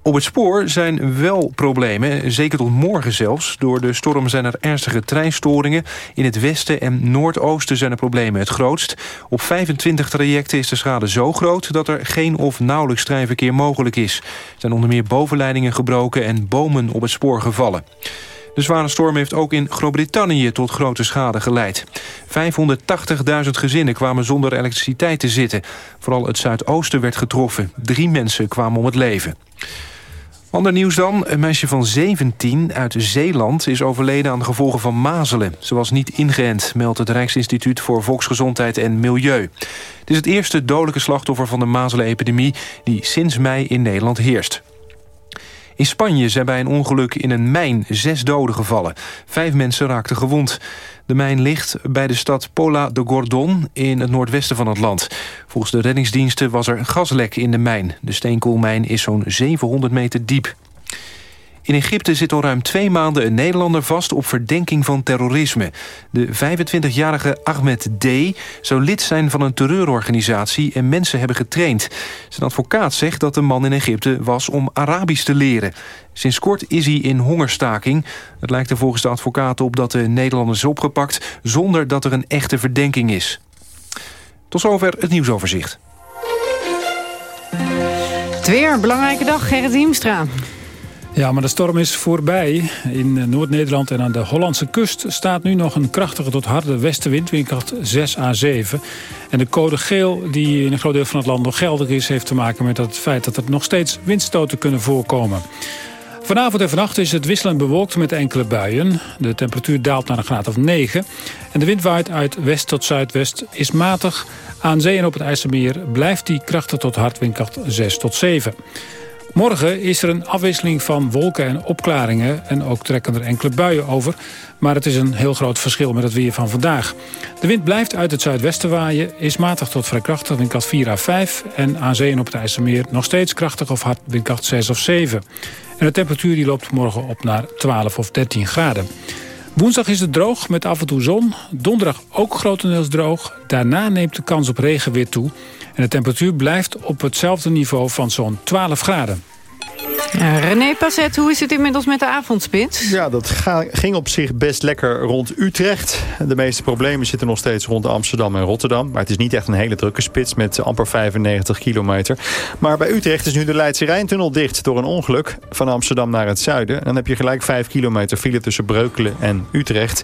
Op het spoor zijn wel problemen, zeker tot morgen zelfs. Door de storm zijn er ernstige treinstoringen. In het westen en noordoosten zijn de problemen het grootst. Op 25 trajecten is de schade zo groot... dat er geen of nauwelijks treinverkeer mogelijk is. Er zijn onder meer bovenleidingen gebroken... en bomen op het spoor gevallen. De zware storm heeft ook in Groot-Brittannië tot grote schade geleid. 580.000 gezinnen kwamen zonder elektriciteit te zitten. Vooral het zuidoosten werd getroffen. Drie mensen kwamen om het leven. Ander nieuws dan. Een meisje van 17 uit Zeeland is overleden aan de gevolgen van mazelen. Ze was niet ingeënt, meldt het Rijksinstituut voor Volksgezondheid en Milieu. Het is het eerste dodelijke slachtoffer van de mazelenepidemie... die sinds mei in Nederland heerst. In Spanje zijn bij een ongeluk in een mijn zes doden gevallen. Vijf mensen raakten gewond. De mijn ligt bij de stad Pola de Gordon in het noordwesten van het land. Volgens de reddingsdiensten was er een gaslek in de mijn. De steenkoolmijn is zo'n 700 meter diep. In Egypte zit al ruim twee maanden een Nederlander vast op verdenking van terrorisme. De 25-jarige Ahmed D. zou lid zijn van een terreurorganisatie en mensen hebben getraind. Zijn advocaat zegt dat de man in Egypte was om Arabisch te leren. Sinds kort is hij in hongerstaking. Het lijkt er volgens de advocaat op dat de Nederlander is opgepakt... zonder dat er een echte verdenking is. Tot zover het nieuwsoverzicht. Het weer, belangrijke dag, Gerrit Hiemstra. Ja, maar de storm is voorbij. In Noord-Nederland en aan de Hollandse kust staat nu nog een krachtige tot harde westenwind, windkracht 6 à 7. En de code geel die in een groot deel van het land nog geldig is, heeft te maken met het feit dat er nog steeds windstoten kunnen voorkomen. Vanavond en vannacht is het wisselend bewolkt met enkele buien. De temperatuur daalt naar een graad of 9. En de wind waait uit west tot zuidwest, is matig. Aan zee en op het IJsselmeer blijft die krachtig tot hard windkracht 6 tot 7. Morgen is er een afwisseling van wolken en opklaringen... en ook trekken er enkele buien over. Maar het is een heel groot verschil met het weer van vandaag. De wind blijft uit het zuidwesten waaien, is matig tot vrij krachtig, windkracht 4 à 5... en aan zee en op het IJsselmeer nog steeds krachtig of hard, windkracht 6 of 7. En de temperatuur die loopt morgen op naar 12 of 13 graden. Woensdag is het droog met af en toe zon. Donderdag ook grotendeels droog. Daarna neemt de kans op regen weer toe. En de temperatuur blijft op hetzelfde niveau van zo'n 12 graden. René Passet, hoe is het inmiddels met de avondspits? Ja, dat ging op zich best lekker rond Utrecht. De meeste problemen zitten nog steeds rond Amsterdam en Rotterdam. Maar het is niet echt een hele drukke spits met amper 95 kilometer. Maar bij Utrecht is nu de Leidse Rijntunnel dicht door een ongeluk van Amsterdam naar het zuiden. Dan heb je gelijk 5 kilometer file tussen Breukelen en Utrecht.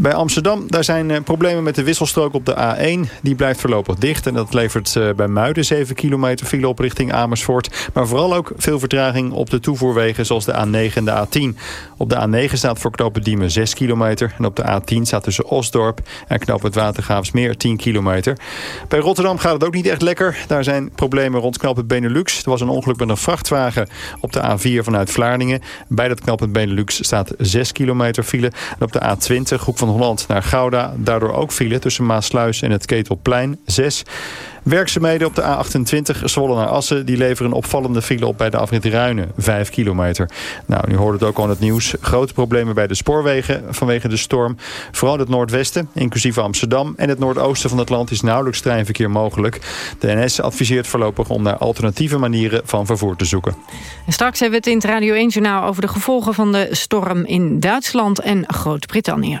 Bij Amsterdam daar zijn uh, problemen met de wisselstrook op de A1. Die blijft voorlopig dicht. En dat levert uh, bij Muiden 7 kilometer file op richting Amersfoort. Maar vooral ook veel vertraging op de toevoerwegen zoals de A9 en de A10. Op de A9 staat voor knooppunt Diemen 6 kilometer. En op de A10 staat tussen Osdorp en knooppunt Watergraafsmeer 10 kilometer. Bij Rotterdam gaat het ook niet echt lekker. Daar zijn problemen rond knooppunt Benelux. Er was een ongeluk met een vrachtwagen op de A4 vanuit Vlaardingen. Bij dat knooppunt Benelux staat 6 kilometer file. En op de A20 hoek van Holland naar Gouda. Daardoor ook file tussen Maasluis en het Ketelplein 6. Werkzaamheden op de A28 Zwolle naar Assen... die leveren een opvallende file op bij de afrit Ruinen, 5 kilometer. Nou, nu hoort het ook al in het nieuws. Grote problemen bij de spoorwegen vanwege de storm. Vooral het noordwesten, inclusief Amsterdam... en het noordoosten van het land is nauwelijks treinverkeer mogelijk. De NS adviseert voorlopig om naar alternatieve manieren van vervoer te zoeken. En straks hebben we het in het Radio 1-journaal... over de gevolgen van de storm in Duitsland en Groot-Brittannië.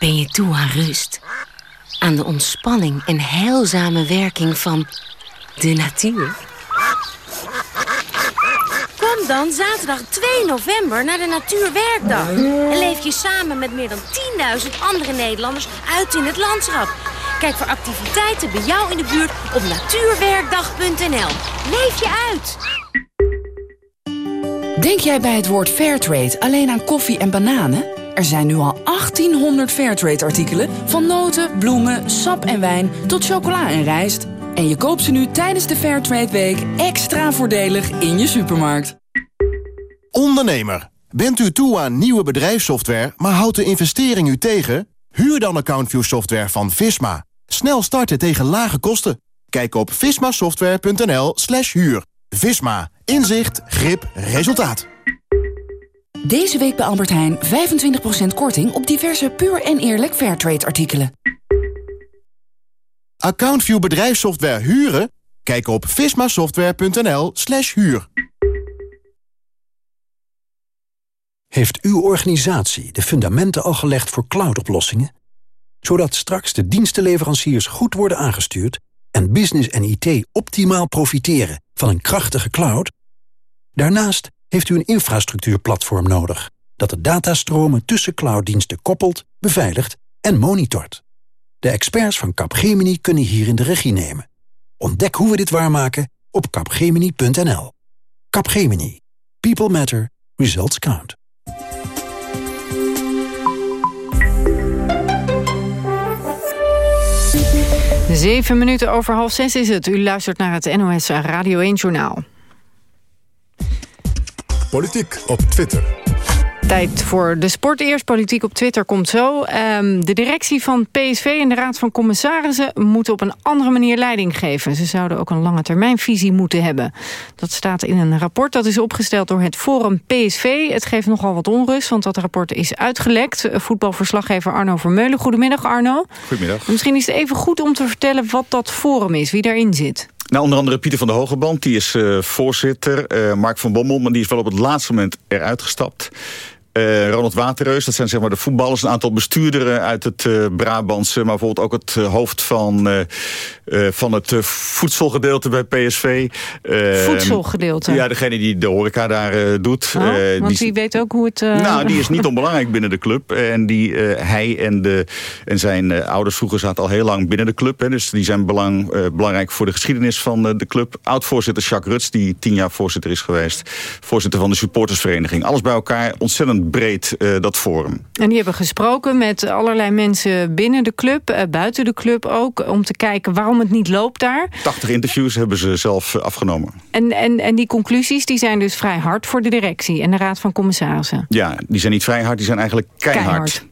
Ben je toe aan rust? Aan de ontspanning en heilzame werking van de natuur? Kom dan zaterdag 2 november naar de Natuurwerkdag. En leef je samen met meer dan 10.000 andere Nederlanders uit in het landschap. Kijk voor activiteiten bij jou in de buurt op natuurwerkdag.nl. Leef je uit! Denk jij bij het woord Fairtrade alleen aan koffie en bananen? Er zijn nu al 1800 Fairtrade-artikelen... van noten, bloemen, sap en wijn tot chocola en rijst. En je koopt ze nu tijdens de Fairtrade Week extra voordelig in je supermarkt. Ondernemer, bent u toe aan nieuwe bedrijfssoftware... maar houdt de investering u tegen? Huur dan AccountView software van Visma. Snel starten tegen lage kosten. Kijk op vismasoftware.nl slash huur. Visma. Inzicht, grip, resultaat. Deze week bij Albert Heijn 25% korting op diverse puur en eerlijk Fairtrade artikelen. Accountview bedrijfssoftware huren? Kijk op vismasoftware.nl slash huur. Heeft uw organisatie de fundamenten al gelegd voor cloudoplossingen? Zodat straks de dienstenleveranciers goed worden aangestuurd... en business en IT optimaal profiteren van een krachtige cloud? Daarnaast heeft u een infrastructuurplatform nodig... dat de datastromen tussen clouddiensten koppelt, beveiligt en monitort. De experts van Capgemini kunnen hierin de regie nemen. Ontdek hoe we dit waarmaken op capgemini.nl. Capgemini. People matter. Results count. Zeven minuten over half zes is het. U luistert naar het NOS Radio 1 Journaal. Politiek op Twitter. Tijd voor de sport. Eerst politiek op Twitter komt zo. Um, de directie van PSV en de Raad van Commissarissen... moeten op een andere manier leiding geven. Ze zouden ook een lange termijnvisie moeten hebben. Dat staat in een rapport dat is opgesteld door het Forum PSV. Het geeft nogal wat onrust, want dat rapport is uitgelekt. Voetbalverslaggever Arno Vermeulen. Goedemiddag Arno. Goedemiddag. Misschien is het even goed om te vertellen wat dat forum is, wie daarin zit. Nou, onder andere Pieter van der Hogeband, die is uh, voorzitter. Uh, Mark van Bommel, maar die is wel op het laatste moment eruit gestapt. Uh, Ronald Waterreus, dat zijn zeg maar de voetballers. Een aantal bestuurderen uit het uh, Brabantse. Maar bijvoorbeeld ook het uh, hoofd van, van het voedselgedeelte bij PSV. voedselgedeelte? Ja, degene die de horeca daar doet. Oh, want die, weet ook hoe het... Nou, die is niet onbelangrijk binnen de club. En die, hij en, de, en zijn ouders vroeger zaten al heel lang binnen de club. Hè, dus die zijn belang, belangrijk voor de geschiedenis van de club. Oud-voorzitter Jacques Ruts, die tien jaar voorzitter is geweest. Voorzitter van de supportersvereniging. Alles bij elkaar ontzettend ontzettend breed, dat forum. En die hebben gesproken met allerlei mensen binnen de club, buiten de club ook... om te kijken waarom het niet loopt daar. 80 interviews hebben ze zelf afgenomen. En, en, en die conclusies die zijn dus vrij hard voor de directie en de raad van commissarissen. Ja, die zijn niet vrij hard, die zijn eigenlijk keihard.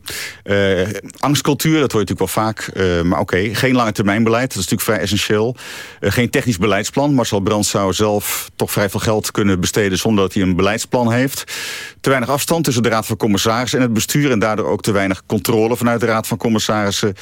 keihard. angstcultuur, dat hoor je natuurlijk wel vaak. maar oké, geen lange termijn beleid, dat is natuurlijk vrij essentieel. geen technisch beleidsplan. Marcel Brandt zou zelf toch vrij veel geld kunnen besteden... zonder dat hij een beleidsplan heeft. Te weinig afstand tussen de Raad van Commissarissen en het bestuur... en daardoor ook te weinig controle vanuit de Raad van Commissarissen.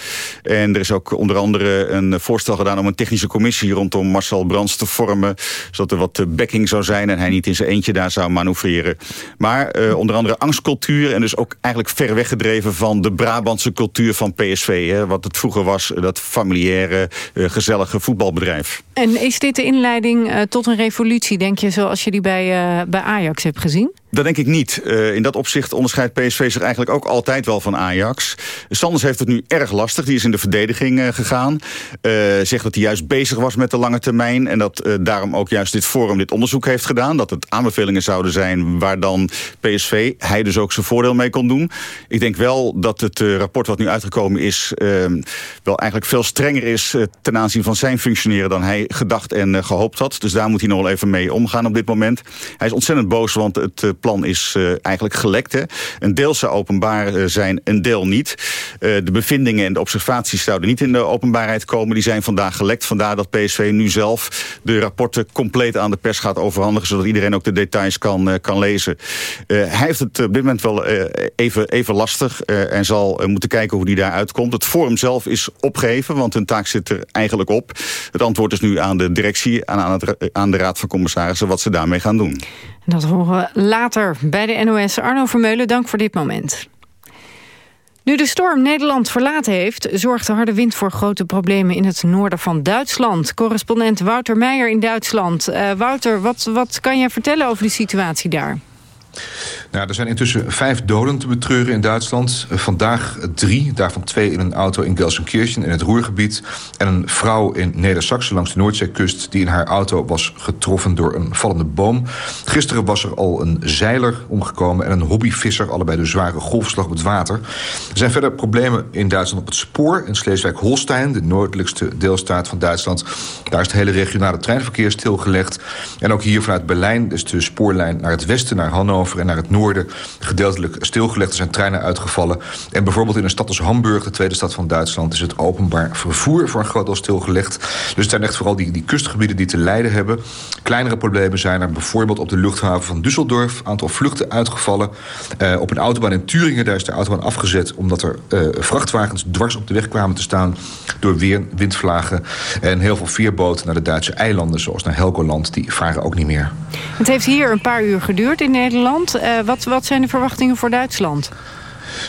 En er is ook onder andere een voorstel gedaan... om een technische commissie rondom Marcel Brands te vormen... zodat er wat backing zou zijn en hij niet in zijn eentje daar zou manoeuvreren. Maar uh, onder andere angstcultuur en dus ook eigenlijk ver weggedreven... van de Brabantse cultuur van PSV. Hè, wat het vroeger was, dat familiaire, gezellige voetbalbedrijf. En is dit de inleiding tot een revolutie, denk je... zoals je die bij, bij Ajax hebt gezien? Dat denk ik niet. Uh, in dat opzicht onderscheidt PSV zich eigenlijk ook altijd wel van Ajax. Sanders heeft het nu erg lastig. Die is in de verdediging uh, gegaan. Uh, zegt dat hij juist bezig was met de lange termijn. En dat daarom ook juist dit forum dit onderzoek heeft gedaan. Dat het aanbevelingen zouden zijn waar dan PSV, hij dus ook zijn voordeel mee kon doen. Ik denk wel dat het rapport wat nu uitgekomen is... ehm, wel eigenlijk veel strenger is ten aanzien van zijn functioneren... dan hij gedacht en gehoopt had. Dus daar moet hij nog wel even mee omgaan op dit moment. Hij is ontzettend boos, want het plan is uh, eigenlijk gelekt. Hè. Een deel zou openbaar uh, zijn, een deel niet. Uh, de bevindingen en de observaties zouden niet in de openbaarheid komen. Die zijn vandaag gelekt. Vandaar dat PSV nu zelf de rapporten compleet aan de pers gaat overhandigen... zodat iedereen ook de details kan, kan lezen. hij heeft het op dit moment wel even, even lastig... en zal moeten kijken hoe die daar uitkomt. Het forum zelf is opgegeven, want hun taak zit er eigenlijk op. Het antwoord is nu aan de directie, aan, aan, aan de Raad van Commissarissen... wat ze daarmee gaan doen. Dat horen we later bij de NOS. Arno Vermeulen, dank voor dit moment. Nu de storm Nederland verlaten heeft... zorgt de harde wind voor grote problemen in het noorden van Duitsland. Correspondent Wouter Meijer in Duitsland. Uh, Wouter, wat, wat kan je vertellen over de situatie daar? Nou, er zijn intussen vijf doden te betreuren in Duitsland. Vandaag drie, daarvan twee in een auto in Gelsenkirchen in het Roergebied. En een vrouw in Neder-Saxe langs de Noordzeekust... die in haar auto was getroffen door een vallende boom. Gisteren was er al een zeiler omgekomen en een hobbyvisser... allebei de zware golfslag op het water. Er zijn verder problemen in Duitsland op het spoor. In Sleeswijk-Holstein, de noordelijkste deelstaat van Duitsland... daar is het hele regionale treinverkeer stilgelegd. En ook hier vanuit Berlijn is de spoorlijn naar het westen, naar Hannover... en naar het noorden gedeeltelijk stilgelegd. Er zijn treinen uitgevallen. En bijvoorbeeld in een stad als Hamburg, de tweede stad van Duitsland... is het openbaar vervoer voor een groot deel stilgelegd. Dus het zijn echt vooral die, die kustgebieden die te lijden hebben. Kleinere problemen zijn er bijvoorbeeld op de luchthaven van Düsseldorf. Aantal vluchten uitgevallen. Uh, op een autobaan in Turingen, daar is de autobaan afgezet... omdat er uh, vrachtwagens dwars op de weg kwamen te staan... door weer, windvlagen. En heel veel veerboten naar de Duitse eilanden, zoals naar Helgoland... die varen ook niet meer. Het heeft hier een paar uur geduurd in Nederland. Uh, wat, wat zijn de verwachtingen voor Duitsland?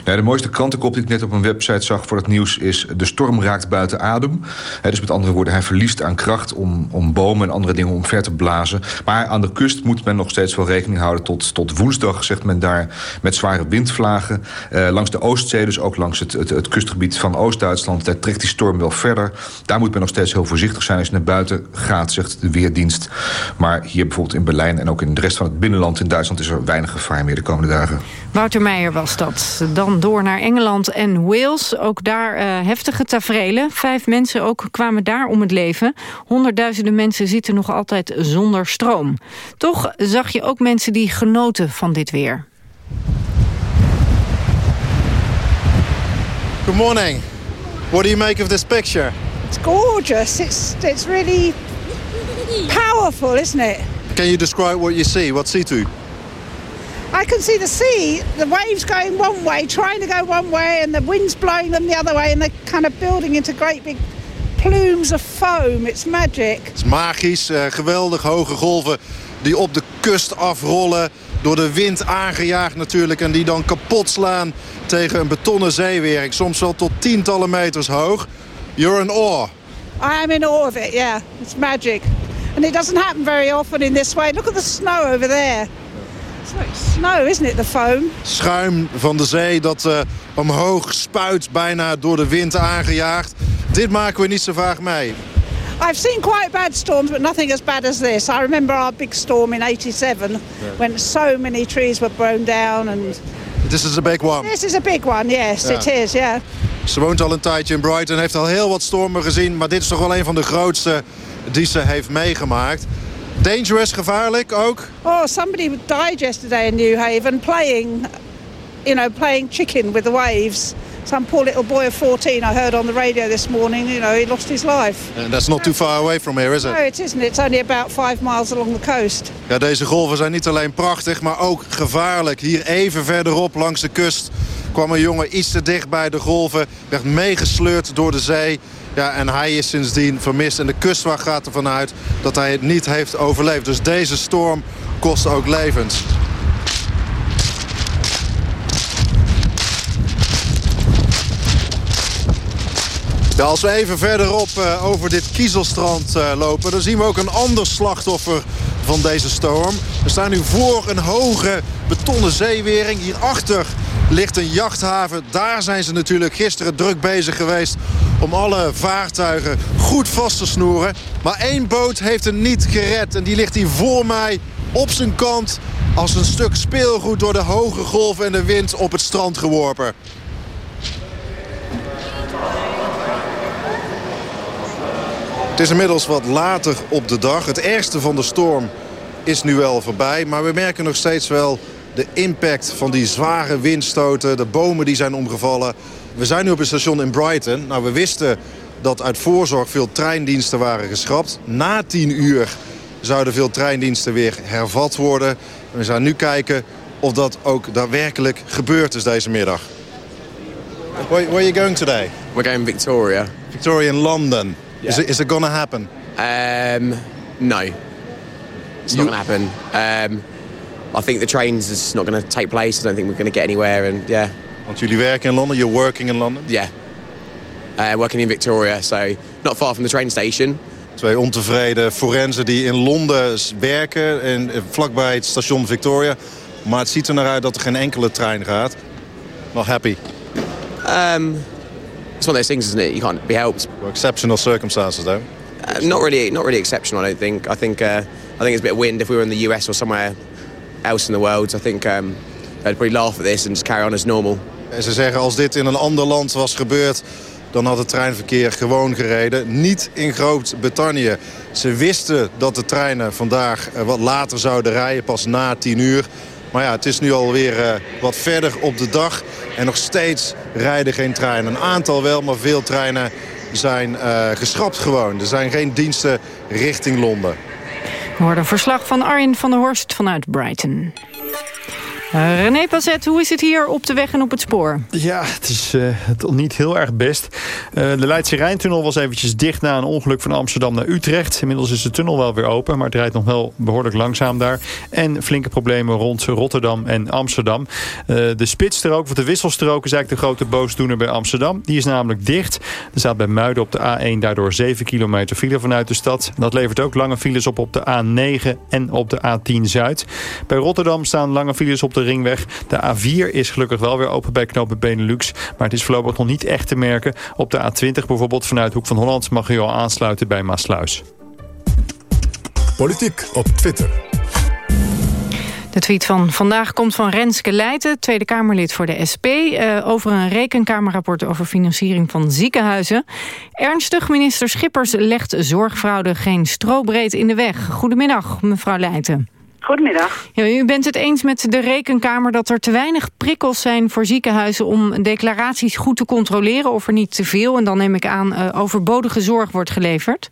Nou, de mooiste krantenkop die ik net op een website zag voor het nieuws is... de storm raakt buiten adem. Dus met andere woorden, hij verliest aan kracht om, om bomen en andere dingen omver te blazen. Maar aan de kust moet men nog steeds wel rekening houden tot, tot woensdag, zegt men daar, met zware windvlagen. Uh, langs de Oostzee, dus ook langs het, het, het kustgebied van Oost-Duitsland... daar trekt die storm wel verder. Daar moet men nog steeds heel voorzichtig zijn als je naar buiten gaat, zegt de Weerdienst. Maar hier bijvoorbeeld in Berlijn en ook in de rest van het binnenland in Duitsland... is er weinig gevaar meer de komende dagen. Wouter Meijer was dat. Dan door naar Engeland en Wales. Ook daar uh, heftige taferelen. Vijf mensen ook kwamen daar om het leven. Honderdduizenden mensen zitten nog altijd zonder stroom. Toch zag je ook mensen die genoten van dit weer. Good morning. What do you make of this picture? It's gorgeous. It's it's really powerful, isn't it? Can you describe what you see? What ziet u? I can see the sea, the waves going one way, trying to go one way, and the wind's blowing them the other way, and they're kind of building into great big plumes of foam. It's magic. Het is magisch, uh, geweldig hoge golven die op de kust afrollen. Door de wind aangejaagd natuurlijk en die dan kapot slaan tegen een betonnen zeewering. Soms wel tot tientallen meters hoog. You're in awe. I am in awe of it, yeah. It's magic. And it doesn't happen very often in this way. Look at the snow over there. It's like snow, isn't it, the foam? Schuim van de zee dat uh, omhoog spuit, bijna door de wind aangejaagd. Dit maken we niet zo vaak mee. I've seen quite bad storms, but nothing as bad as this. I remember our big storm in 87, yeah. when so many trees were blown down and This is a big one. This is a big one, yes, Ja. it is, yeah. Ze woont al een tijdje in Brighton, heeft al heel wat stormen gezien... maar dit is toch wel een van de grootste die ze heeft meegemaakt. Dangerous, gevaarlijk ook? Oh, somebody died yesterday in New Haven playing, you know, playing chicken with the waves. Some poor little boy of 14 I heard on the radio this morning, you know, he lost his life. And that's not too far away from here, is it? No, it isn't. It's only about five miles along the coast. Ja, deze golven zijn niet alleen prachtig, maar ook gevaarlijk. Hier even verderop langs de kust kwam een jongen iets te dicht bij de golven. Werd meegesleurd door de zee. Ja, en hij is sindsdien vermist. En de kustwacht gaat ervan uit dat hij het niet heeft overleefd. Dus deze storm kost ook levens. Als we even verderop eh, over dit kiezelstrand eh, lopen... dan zien we ook een ander slachtoffer van deze storm. We staan nu voor een hoge betonnen zeewering. Hierachter ligt een jachthaven. Daar zijn ze natuurlijk gisteren druk bezig geweest... om alle vaartuigen goed vast te snoeren. Maar één boot heeft het niet gered. En die ligt hier voor mij op zijn kant... als een stuk speelgoed door de hoge golven en de wind op het strand geworpen. Het is inmiddels wat later op de dag. Het ergste van de storm is nu wel voorbij. Maar we merken nog steeds wel de impact van die zware windstoten. De bomen die zijn omgevallen. We zijn nu op een station in Brighton. Nou, we wisten dat uit voorzorg veel treindiensten waren geschrapt. Na tien uur zouden veel treindiensten weer hervat worden. En we gaan nu kijken of dat ook daadwerkelijk gebeurd is deze middag. Where, where are you going today? We're going Victoria. Victoria in London. Is, it, is it gonna happen? Um, no, it's not going to happen. Um, I think the trains is not going to take place. I don't think we're going to get anywhere. And yeah, Want jullie werken in Londen, you're working in London? yeah, uh, working in Victoria, so not far from the train station. Twee ontevreden forensen die in Londen werken, en, eh, vlakbij het station Victoria. Maar het ziet er naar uit dat er geen enkele trein gaat. Not happy. Um, it's one of those things, isn't it? You can't be helped. Exceptional circumstances, though. Uh, not really, not really exceptional. I don't think. I think. Uh, I think it's a bit of wind. If we were in the US or somewhere else in the world, I think um, they'd probably laugh at this and just carry on as normal. En ze zeggen als dit in een ander land was gebeurd... dan had het treinverkeer gewoon gereden. Niet in Groot-Brittannië. Ze wisten dat de treinen vandaag eh, wat later zouden rijden, pas na 10 uur. Maar ja, het is nu alweer eh, wat verder op de dag. En nog steeds rijden geen treinen. Een aantal wel, maar veel treinen zijn eh, geschrapt gewoon. Er zijn geen diensten richting Londen. We hoorden verslag van Arjen van der Horst vanuit Brighton. Eh, René Pazet, hoe is het hier op de weg en op het spoor? Ja, het is eh, niet heel erg best. Eh, de Leidse Rijntunnel was eventjes dicht na een ongeluk van Amsterdam naar Utrecht. Inmiddels is de tunnel wel weer open, maar het rijdt nog wel behoorlijk langzaam daar. En flinke problemen rond Rotterdam en Amsterdam. De spitsstrook, of de wisselstrook is eigenlijk de grote boosdoener bij Amsterdam. Die is namelijk dicht. Er staat bij Muiden op de A1 daardoor 7 kilometer file vanuit de stad. Dat levert ook lange files op op de A9 en op de A10 Zuid. Bij Rotterdam staan lange files op de ringweg. De A4 is gelukkig wel weer open bij knopen Benelux. Maar het is voorlopig nog niet echt te merken. Op de A20 bijvoorbeeld vanuit Hoek van Holland mag u al aansluiten bij Maasluis. Politiek op Twitter. De tweet van vandaag komt van Renske Leijten, Tweede Kamerlid voor de SP... eh, over een rekenkamerrapport over financiering van ziekenhuizen. Ernstig, minister Schippers legt zorgfraude geen strobreed in de weg. Goedemiddag, mevrouw Leijten. Goedemiddag. Ja, u bent het eens met de Rekenkamer dat er te weinig prikkels zijn voor ziekenhuizen... om declaraties goed te controleren of er niet te veel... en dan neem ik aan eh, overbodige zorg wordt geleverd?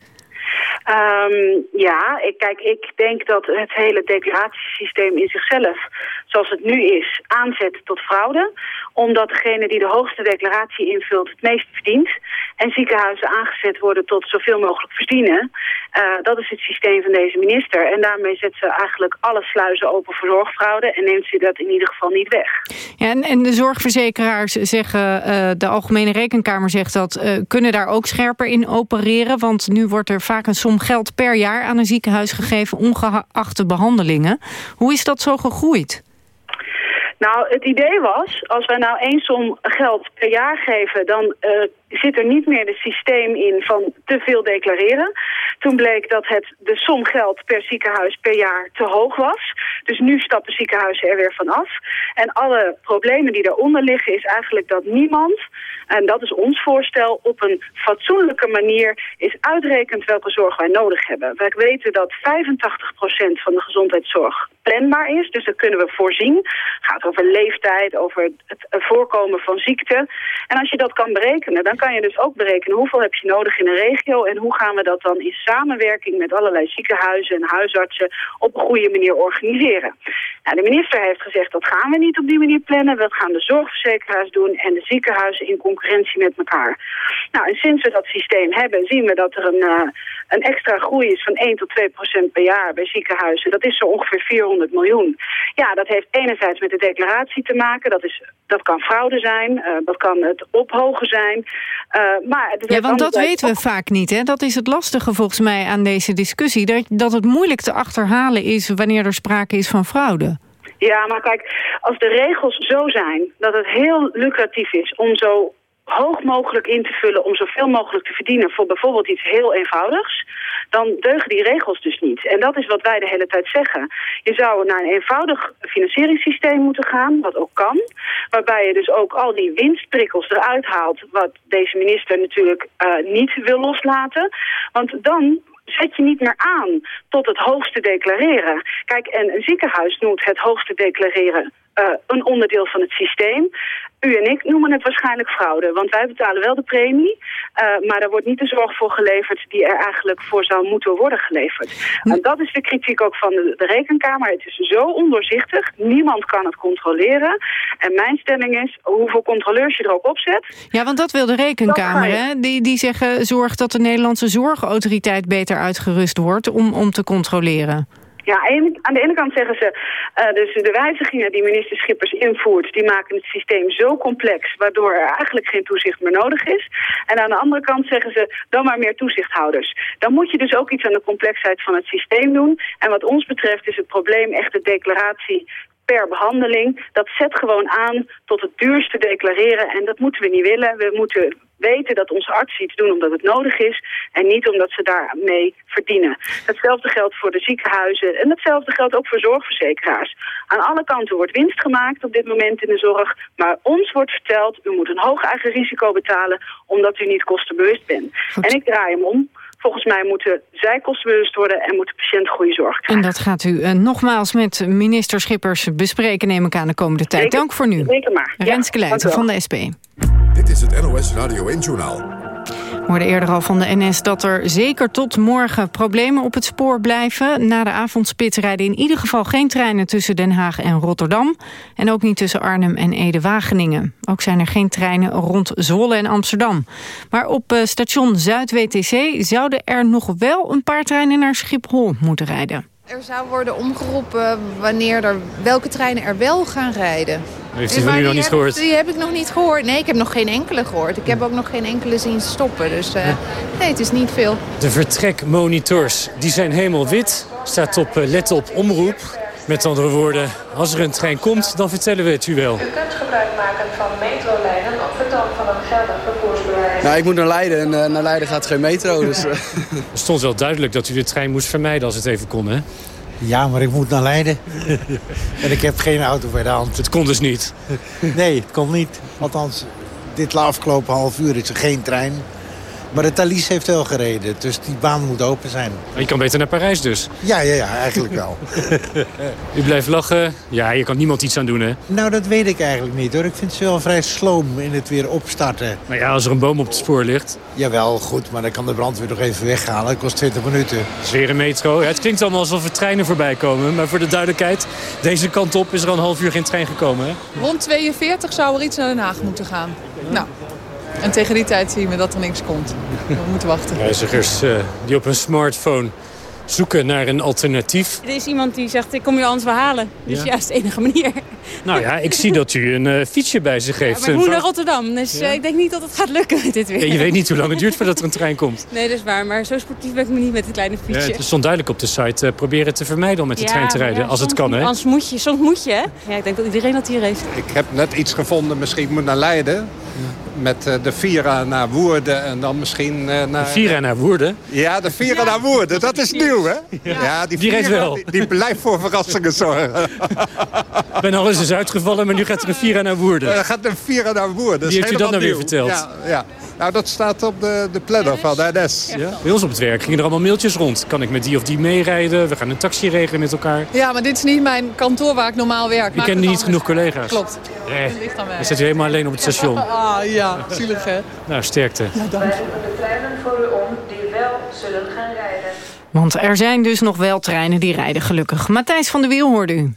Ehm, ja, ik, kijk, ik denk dat het hele declaratiesysteem in zichzelf, zoals het nu is, aanzet tot fraude. Omdat degene die de hoogste declaratie invult het meest verdient. En ziekenhuizen aangezet worden tot zoveel mogelijk verdienen. Eh, dat is het systeem van deze minister. En daarmee zet ze eigenlijk alle sluizen open voor zorgfraude. En neemt ze dat in ieder geval niet weg. Ja, en, en de zorgverzekeraars zeggen, eh, de Algemene Rekenkamer zegt dat... eh, kunnen daar ook scherper in opereren. Want nu wordt er vaak een som geld per jaar aan een ziekenhuis gegeven... ongeacht de behandelingen. Hoe is dat zo gegroeid? Nou, het idee was, als wij nou één som geld per jaar geven... dan eh, zit er niet meer het systeem in van te veel declareren. Toen bleek dat het, de som geld per ziekenhuis per jaar te hoog was. Dus nu stappen ziekenhuizen er weer van af. En alle problemen die daaronder liggen is eigenlijk dat niemand en dat is ons voorstel, op een fatsoenlijke manier is uitrekend welke zorg wij nodig hebben. Wij weten dat 85% van de gezondheidszorg planbaar is, dus dat kunnen we voorzien. Het gaat over leeftijd, over het voorkomen van ziekte. En als je dat kan berekenen, dan kan je dus ook berekenen hoeveel heb je nodig in een regio en hoe gaan we dat dan in samenwerking met allerlei ziekenhuizen en huisartsen op een goede manier organiseren. Nou, de minister heeft gezegd dat gaan we niet op die manier plannen, dat gaan de zorgverzekeraars doen en de ziekenhuizen in concurrentie met elkaar. Nou, en sinds we dat systeem hebben, zien we dat er een, uh, een extra groei is van 1 tot 2 procent per jaar bij ziekenhuizen. Dat is zo ongeveer 400 miljoen. Ja, dat heeft enerzijds met de declaratie te maken. Dat, is, dat kan fraude zijn, uh, dat kan het ophogen zijn. Uh, maar het ja, want dat weten we vaak niet. Hè? Dat is het lastige volgens mij aan deze discussie. Dat, dat het moeilijk te achterhalen is wanneer er sprake is van fraude. Ja, maar kijk, als de regels zo zijn dat het heel lucratief is om zo hoog mogelijk in te vullen om zoveel mogelijk te verdienen voor bijvoorbeeld iets heel eenvoudigs, dan deugen die regels dus niet. En dat is wat wij de hele tijd zeggen. Je zou naar een eenvoudig financieringssysteem moeten gaan, wat ook kan, waarbij je dus ook al die winstprikkels eruit haalt, wat deze minister natuurlijk uh, niet wil loslaten. Want dan zet je niet meer aan tot het hoogste declareren. Kijk, en een ziekenhuis noemt het hoogste declareren uh, een onderdeel van het systeem. U en ik noemen het waarschijnlijk fraude, want wij betalen wel de premie, uh, maar er wordt niet de zorg voor geleverd die er eigenlijk voor zou moeten worden geleverd. En dat is de kritiek ook van de, de, rekenkamer. Het is zo ondoorzichtig, niemand kan het controleren. En mijn stelling is, hoeveel controleurs je er ook opzet... Ja, want dat wil de rekenkamer, hè? Die, die zeggen, zorg dat de Nederlandse zorgautoriteit beter uitgerust wordt om, om te controleren. Ja, aan de ene kant zeggen ze, uh, dus de wijzigingen die minister Schippers invoert, die maken het systeem zo complex, waardoor er eigenlijk geen toezicht meer nodig is. En aan de andere kant zeggen ze, dan maar meer toezichthouders. Dan moet je dus ook iets aan de complexheid van het systeem doen. En wat ons betreft is het probleem echt de declaratie per behandeling. Dat zet gewoon aan tot het duurste declareren. En dat moeten we niet willen. We moeten weten dat onze artsen iets doen omdat het nodig is... en niet omdat ze daarmee verdienen. Hetzelfde geldt voor de ziekenhuizen en hetzelfde geldt ook voor zorgverzekeraars. Aan alle kanten wordt winst gemaakt op dit moment in de zorg... maar ons wordt verteld, u moet een hoog eigen risico betalen... omdat u niet kostenbewust bent. En ik draai hem om. Volgens mij moeten zij kostenbewust worden en moet de patiënt goede zorg krijgen. En dat gaat u uh, nogmaals met minister Schippers bespreken, neem ik aan de komende tijd. Dank voor nu. Zeker maar. Renske ja, Leijten van de SP. Dit is het NOS Radio 1-journaal. We hoorden eerder al van de NS dat er zeker tot morgen problemen op het spoor blijven. Na de avondspits rijden in ieder geval geen treinen tussen Den Haag en Rotterdam. En ook niet tussen Arnhem en Ede-Wageningen. Ook zijn er geen treinen rond Zwolle en Amsterdam. Maar op eh, station Zuid-WTC zouden er nog wel een paar treinen naar Schiphol moeten rijden. Er zou worden omgeroepen wanneer er, welke treinen er wel gaan rijden. Heeft u van u nog niet gehoord? Die heb ik nog niet gehoord. Nee, ik heb nog geen enkele gehoord. Ik heb ook nog geen enkele zien stoppen. Dus uh, nee, het is niet veel. De vertrekmonitors, die zijn helemaal wit. Staat op uh, let op omroep. Met andere woorden, als er een trein komt, dan vertellen we het u wel. U kunt gebruik maken van metrolijnen op vertoon van een geldig vervoersbewijs. Nou, ik moet naar Leiden en uh, naar Leiden gaat geen metro. Dus, Er stond wel duidelijk dat u de trein moest vermijden als het even kon, hè? Ja, maar ik moet naar Leiden. en ik heb geen auto bij de hand. Het kon dus niet? nee, het kon niet. Althans, dit afgelopen half uur is er geen trein. Maar de Thalys heeft wel gereden, dus die baan moet open zijn. Je kan beter naar Parijs dus? Ja, ja, ja eigenlijk wel. U blijft lachen. Ja, je kan niemand iets aan doen, hè? Nou, dat weet ik eigenlijk niet, hoor. Ik vind ze wel vrij sloom in het weer opstarten. Nou ja, als er een boom op het spoor ligt. Jawel, goed, maar dan kan de brandweer nog even weghalen. Dat kost 20 minuten. Het is weer een metro. Ja, het klinkt allemaal alsof er treinen voorbij komen. Maar voor de duidelijkheid, deze kant op is er al een half uur geen trein gekomen, hè? Rond 42 zou er iets naar Den Haag moeten gaan. Nou, en tegen die tijd zien we dat er niks komt. We moeten wachten. Reizigers uh, die op hun smartphone zoeken naar een alternatief. Er is iemand die zegt, ik kom je anders wel halen. Dus ja, ja is de enige manier. Nou ja, ik zie dat u een uh, fietsje bij zich heeft. Ja, maar ik moet naar Rotterdam, dus ja. uh, ik denk niet dat het gaat lukken met dit weer. Ja, je weet niet hoe lang het duurt voordat er een trein komt. Nee, dat is waar. Maar zo sportief ben ik me niet met het kleine fietsje. het stond duidelijk op de site, uh, proberen te vermijden om met de trein te rijden. als het kan, hè? Anders moet je, soms moet je, hè? Ja, ik denk dat iedereen dat hier heeft. Ik heb net iets gevonden, misschien moet naar Leiden. Met de Vira naar Woerden en dan misschien naar... De Vira naar Woerden? Ja, de Vira naar Woerden. Dat is nieuw, hè? Ja, die, die wel. Die, die, blijft voor verrassingen zorgen. Ik ben al eens eens uitgevallen, maar nu gaat er een Vira naar Woerden. Er gaat een Vira naar Woerden. Wie heeft u dat nou nieuw. weer verteld? Ja, ja. Nou, dat staat op de, de planner van de NS. Ja? Bij ons op het werk gingen er allemaal mailtjes rond. Kan ik met die of die meerijden? We gaan een taxi regelen met elkaar. Ja, maar dit is niet mijn kantoor waar ik normaal werk. Je kent niet genoeg collega's. Klopt. Nee. Dan zit u helemaal alleen op het station. Ah, ja. Zielig, hè? Nou, sterkte. Ja, dank de treinen voor u om die wel zullen gaan rijden. Want er zijn dus nog wel treinen die rijden, gelukkig. Matthijs van der Wiel hoorde u.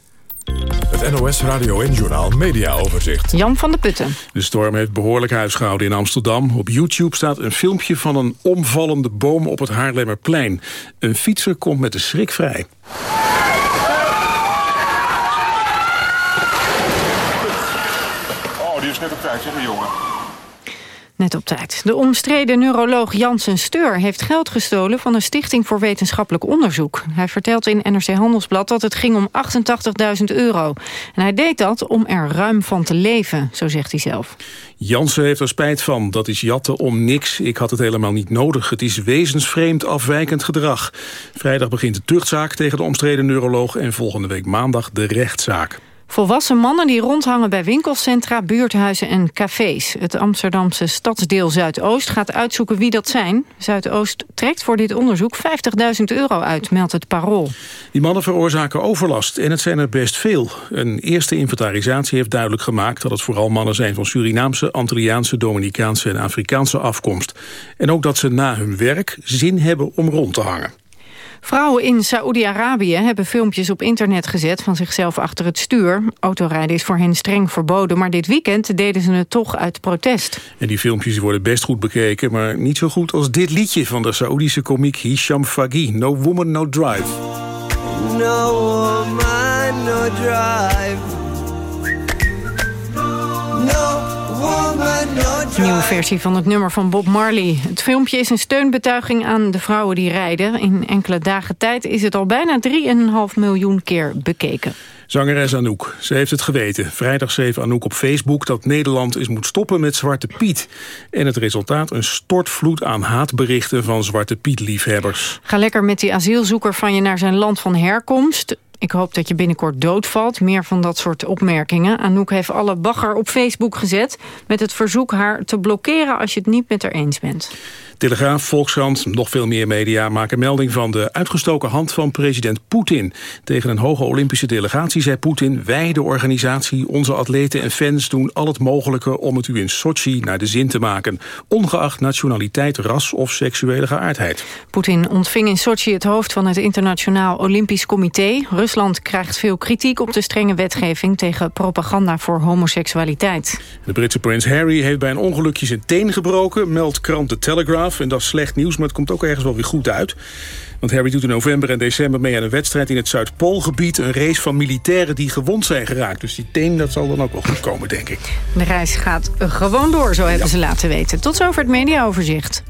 Het NOS Radio en Journaal Media Overzicht. Jan van der Putten. De storm heeft behoorlijk huisgehouden in Amsterdam. Op YouTube staat een filmpje van een omvallende boom op het Haarlemmerplein. Een fietser komt met de schrik vrij. Oh, die is net op tijd, zeg jongen. Net op tijd. De omstreden neuroloog Jansen Steur heeft geld gestolen... van een stichting voor wetenschappelijk onderzoek. Hij vertelt in NRC Handelsblad dat het ging om 88.000 euro. En hij deed dat om er ruim van te leven, zo zegt hij zelf. Jansen heeft er spijt van. Dat is jatten om niks. Ik had het helemaal niet nodig. Het is wezensvreemd afwijkend gedrag. Vrijdag begint de tuchtzaak tegen de omstreden neuroloog... en volgende week maandag de rechtszaak. Volwassen mannen die rondhangen bij winkelcentra, buurthuizen en cafés. Het Amsterdamse stadsdeel Zuidoost gaat uitzoeken wie dat zijn. Zuidoost trekt voor dit onderzoek 50.000 euro uit, meldt het Parool. Die mannen veroorzaken overlast en het zijn er best veel. Een eerste inventarisatie heeft duidelijk gemaakt... dat het vooral mannen zijn van Surinaamse, Antilliaanse, Dominicaanse en Afrikaanse afkomst. En ook dat ze na hun werk zin hebben om rond te hangen. Vrouwen in Saoedi-Arabië hebben filmpjes op internet gezet van zichzelf achter het stuur. Autorijden is voor hen streng verboden, maar dit weekend deden ze het toch uit protest. En die filmpjes worden best goed bekeken, maar niet zo goed als dit liedje van de Saoedische komiek Hisham Fagi, No Woman, No Drive. No woman, no drive. Nieuwe versie van het nummer van Bob Marley. Het filmpje is een steunbetuiging aan de vrouwen die rijden. In enkele dagen tijd is het al bijna 3,5 miljoen keer bekeken. Zangeres Anouk. Ze heeft het geweten. Vrijdag schreef Anouk op Facebook dat Nederland eens moet stoppen met Zwarte Piet. En het resultaat een stortvloed aan haatberichten van Zwarte Piet-liefhebbers. Ga lekker met die asielzoeker van je naar zijn land van herkomst. Ik hoop dat je binnenkort doodvalt. Meer van dat soort opmerkingen. Anouk heeft alle bagger op Facebook gezet... met het verzoek haar te blokkeren als je het niet met haar eens bent. Telegraaf, Volkskrant, nog veel meer media maken melding van de uitgestoken hand van president Poetin. Tegen een hoge Olympische delegatie zei Poetin... wij, de organisatie, onze atleten en fans doen al het mogelijke... om het u in Sochi naar de zin te maken. Ongeacht nationaliteit, ras of seksuele geaardheid. Poetin ontving in Sochi het hoofd van het Internationaal Olympisch Comité. Rusland krijgt veel kritiek op de strenge wetgeving... tegen propaganda voor homoseksualiteit. De Britse prins Harry heeft bij een ongelukje zijn teen gebroken... meldt krant The Telegraph. En dat is slecht nieuws, maar het komt ook ergens wel weer goed uit. Want Harry doet in november en december mee aan een wedstrijd in het Zuidpoolgebied. Een race van militairen die gewond zijn geraakt. Dus die teen, dat zal dan ook wel goed komen, denk ik. De reis gaat gewoon door, zo hebben ze laten weten. Tot zover het mediaoverzicht.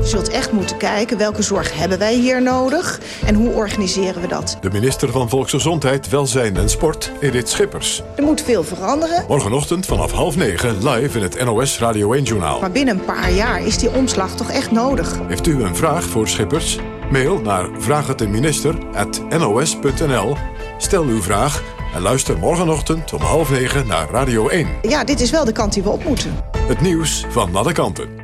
Je zult echt moeten kijken welke zorg hebben wij hier nodig en hoe organiseren we dat. De minister van Volksgezondheid, Welzijn en Sport, Edith Schippers. Er moet veel veranderen. Morgenochtend vanaf half negen live in het NOS Radio 1-journaal. Maar binnen een paar jaar is die omslag toch echt nodig. Heeft u een vraag voor Schippers? Mail naar vraaghetdeminister.nos.nl. Stel uw vraag en luister morgenochtend om half negen naar Radio 1. Ja, dit is wel de kant die we op moeten. Het nieuws van alle kanten.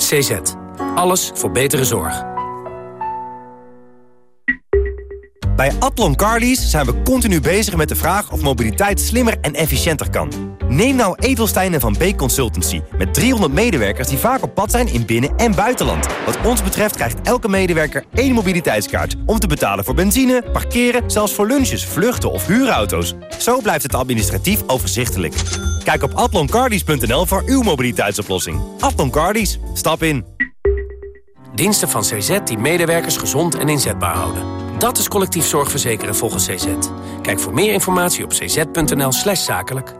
CZ. Alles voor betere zorg. Bij Atlon Carlies zijn we continu bezig met de vraag of mobiliteit slimmer en efficiënter kan. Neem nou Edelstein Van Beek Consultancy. Met 300 medewerkers die vaak op pad zijn in binnen- en buitenland. Wat ons betreft krijgt elke medewerker één mobiliteitskaart. Om te betalen voor benzine, parkeren, zelfs voor lunches, vluchten of huurauto's. Zo blijft het administratief overzichtelijk. Kijk op atloncardies.nl voor uw mobiliteitsoplossing. Atlon Cardies, stap in. Diensten van CZ die medewerkers gezond en inzetbaar houden. Dat is collectief zorgverzekeren volgens CZ. Kijk voor meer informatie op cz.nl zakelijk.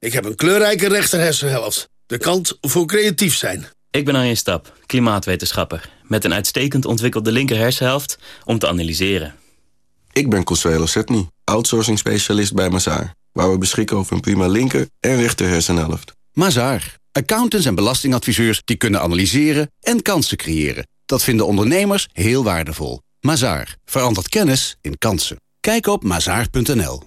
Ik heb een kleurrijke rechterhersenhelft. De kant voor creatief zijn. Ik ben Arjen Stap, klimaatwetenschapper. Met een uitstekend ontwikkelde linker hersenhelft om te analyseren. Ik ben Consuelo Setny, outsourcing specialist bij Mazaar. Waar we beschikken over een prima linker en rechter hersenhelft. Mazaar. Accountants en belastingadviseurs die kunnen analyseren en kansen creëren. Dat vinden ondernemers heel waardevol. Mazaar. Verandert kennis in kansen. Kijk op mazaar.nl.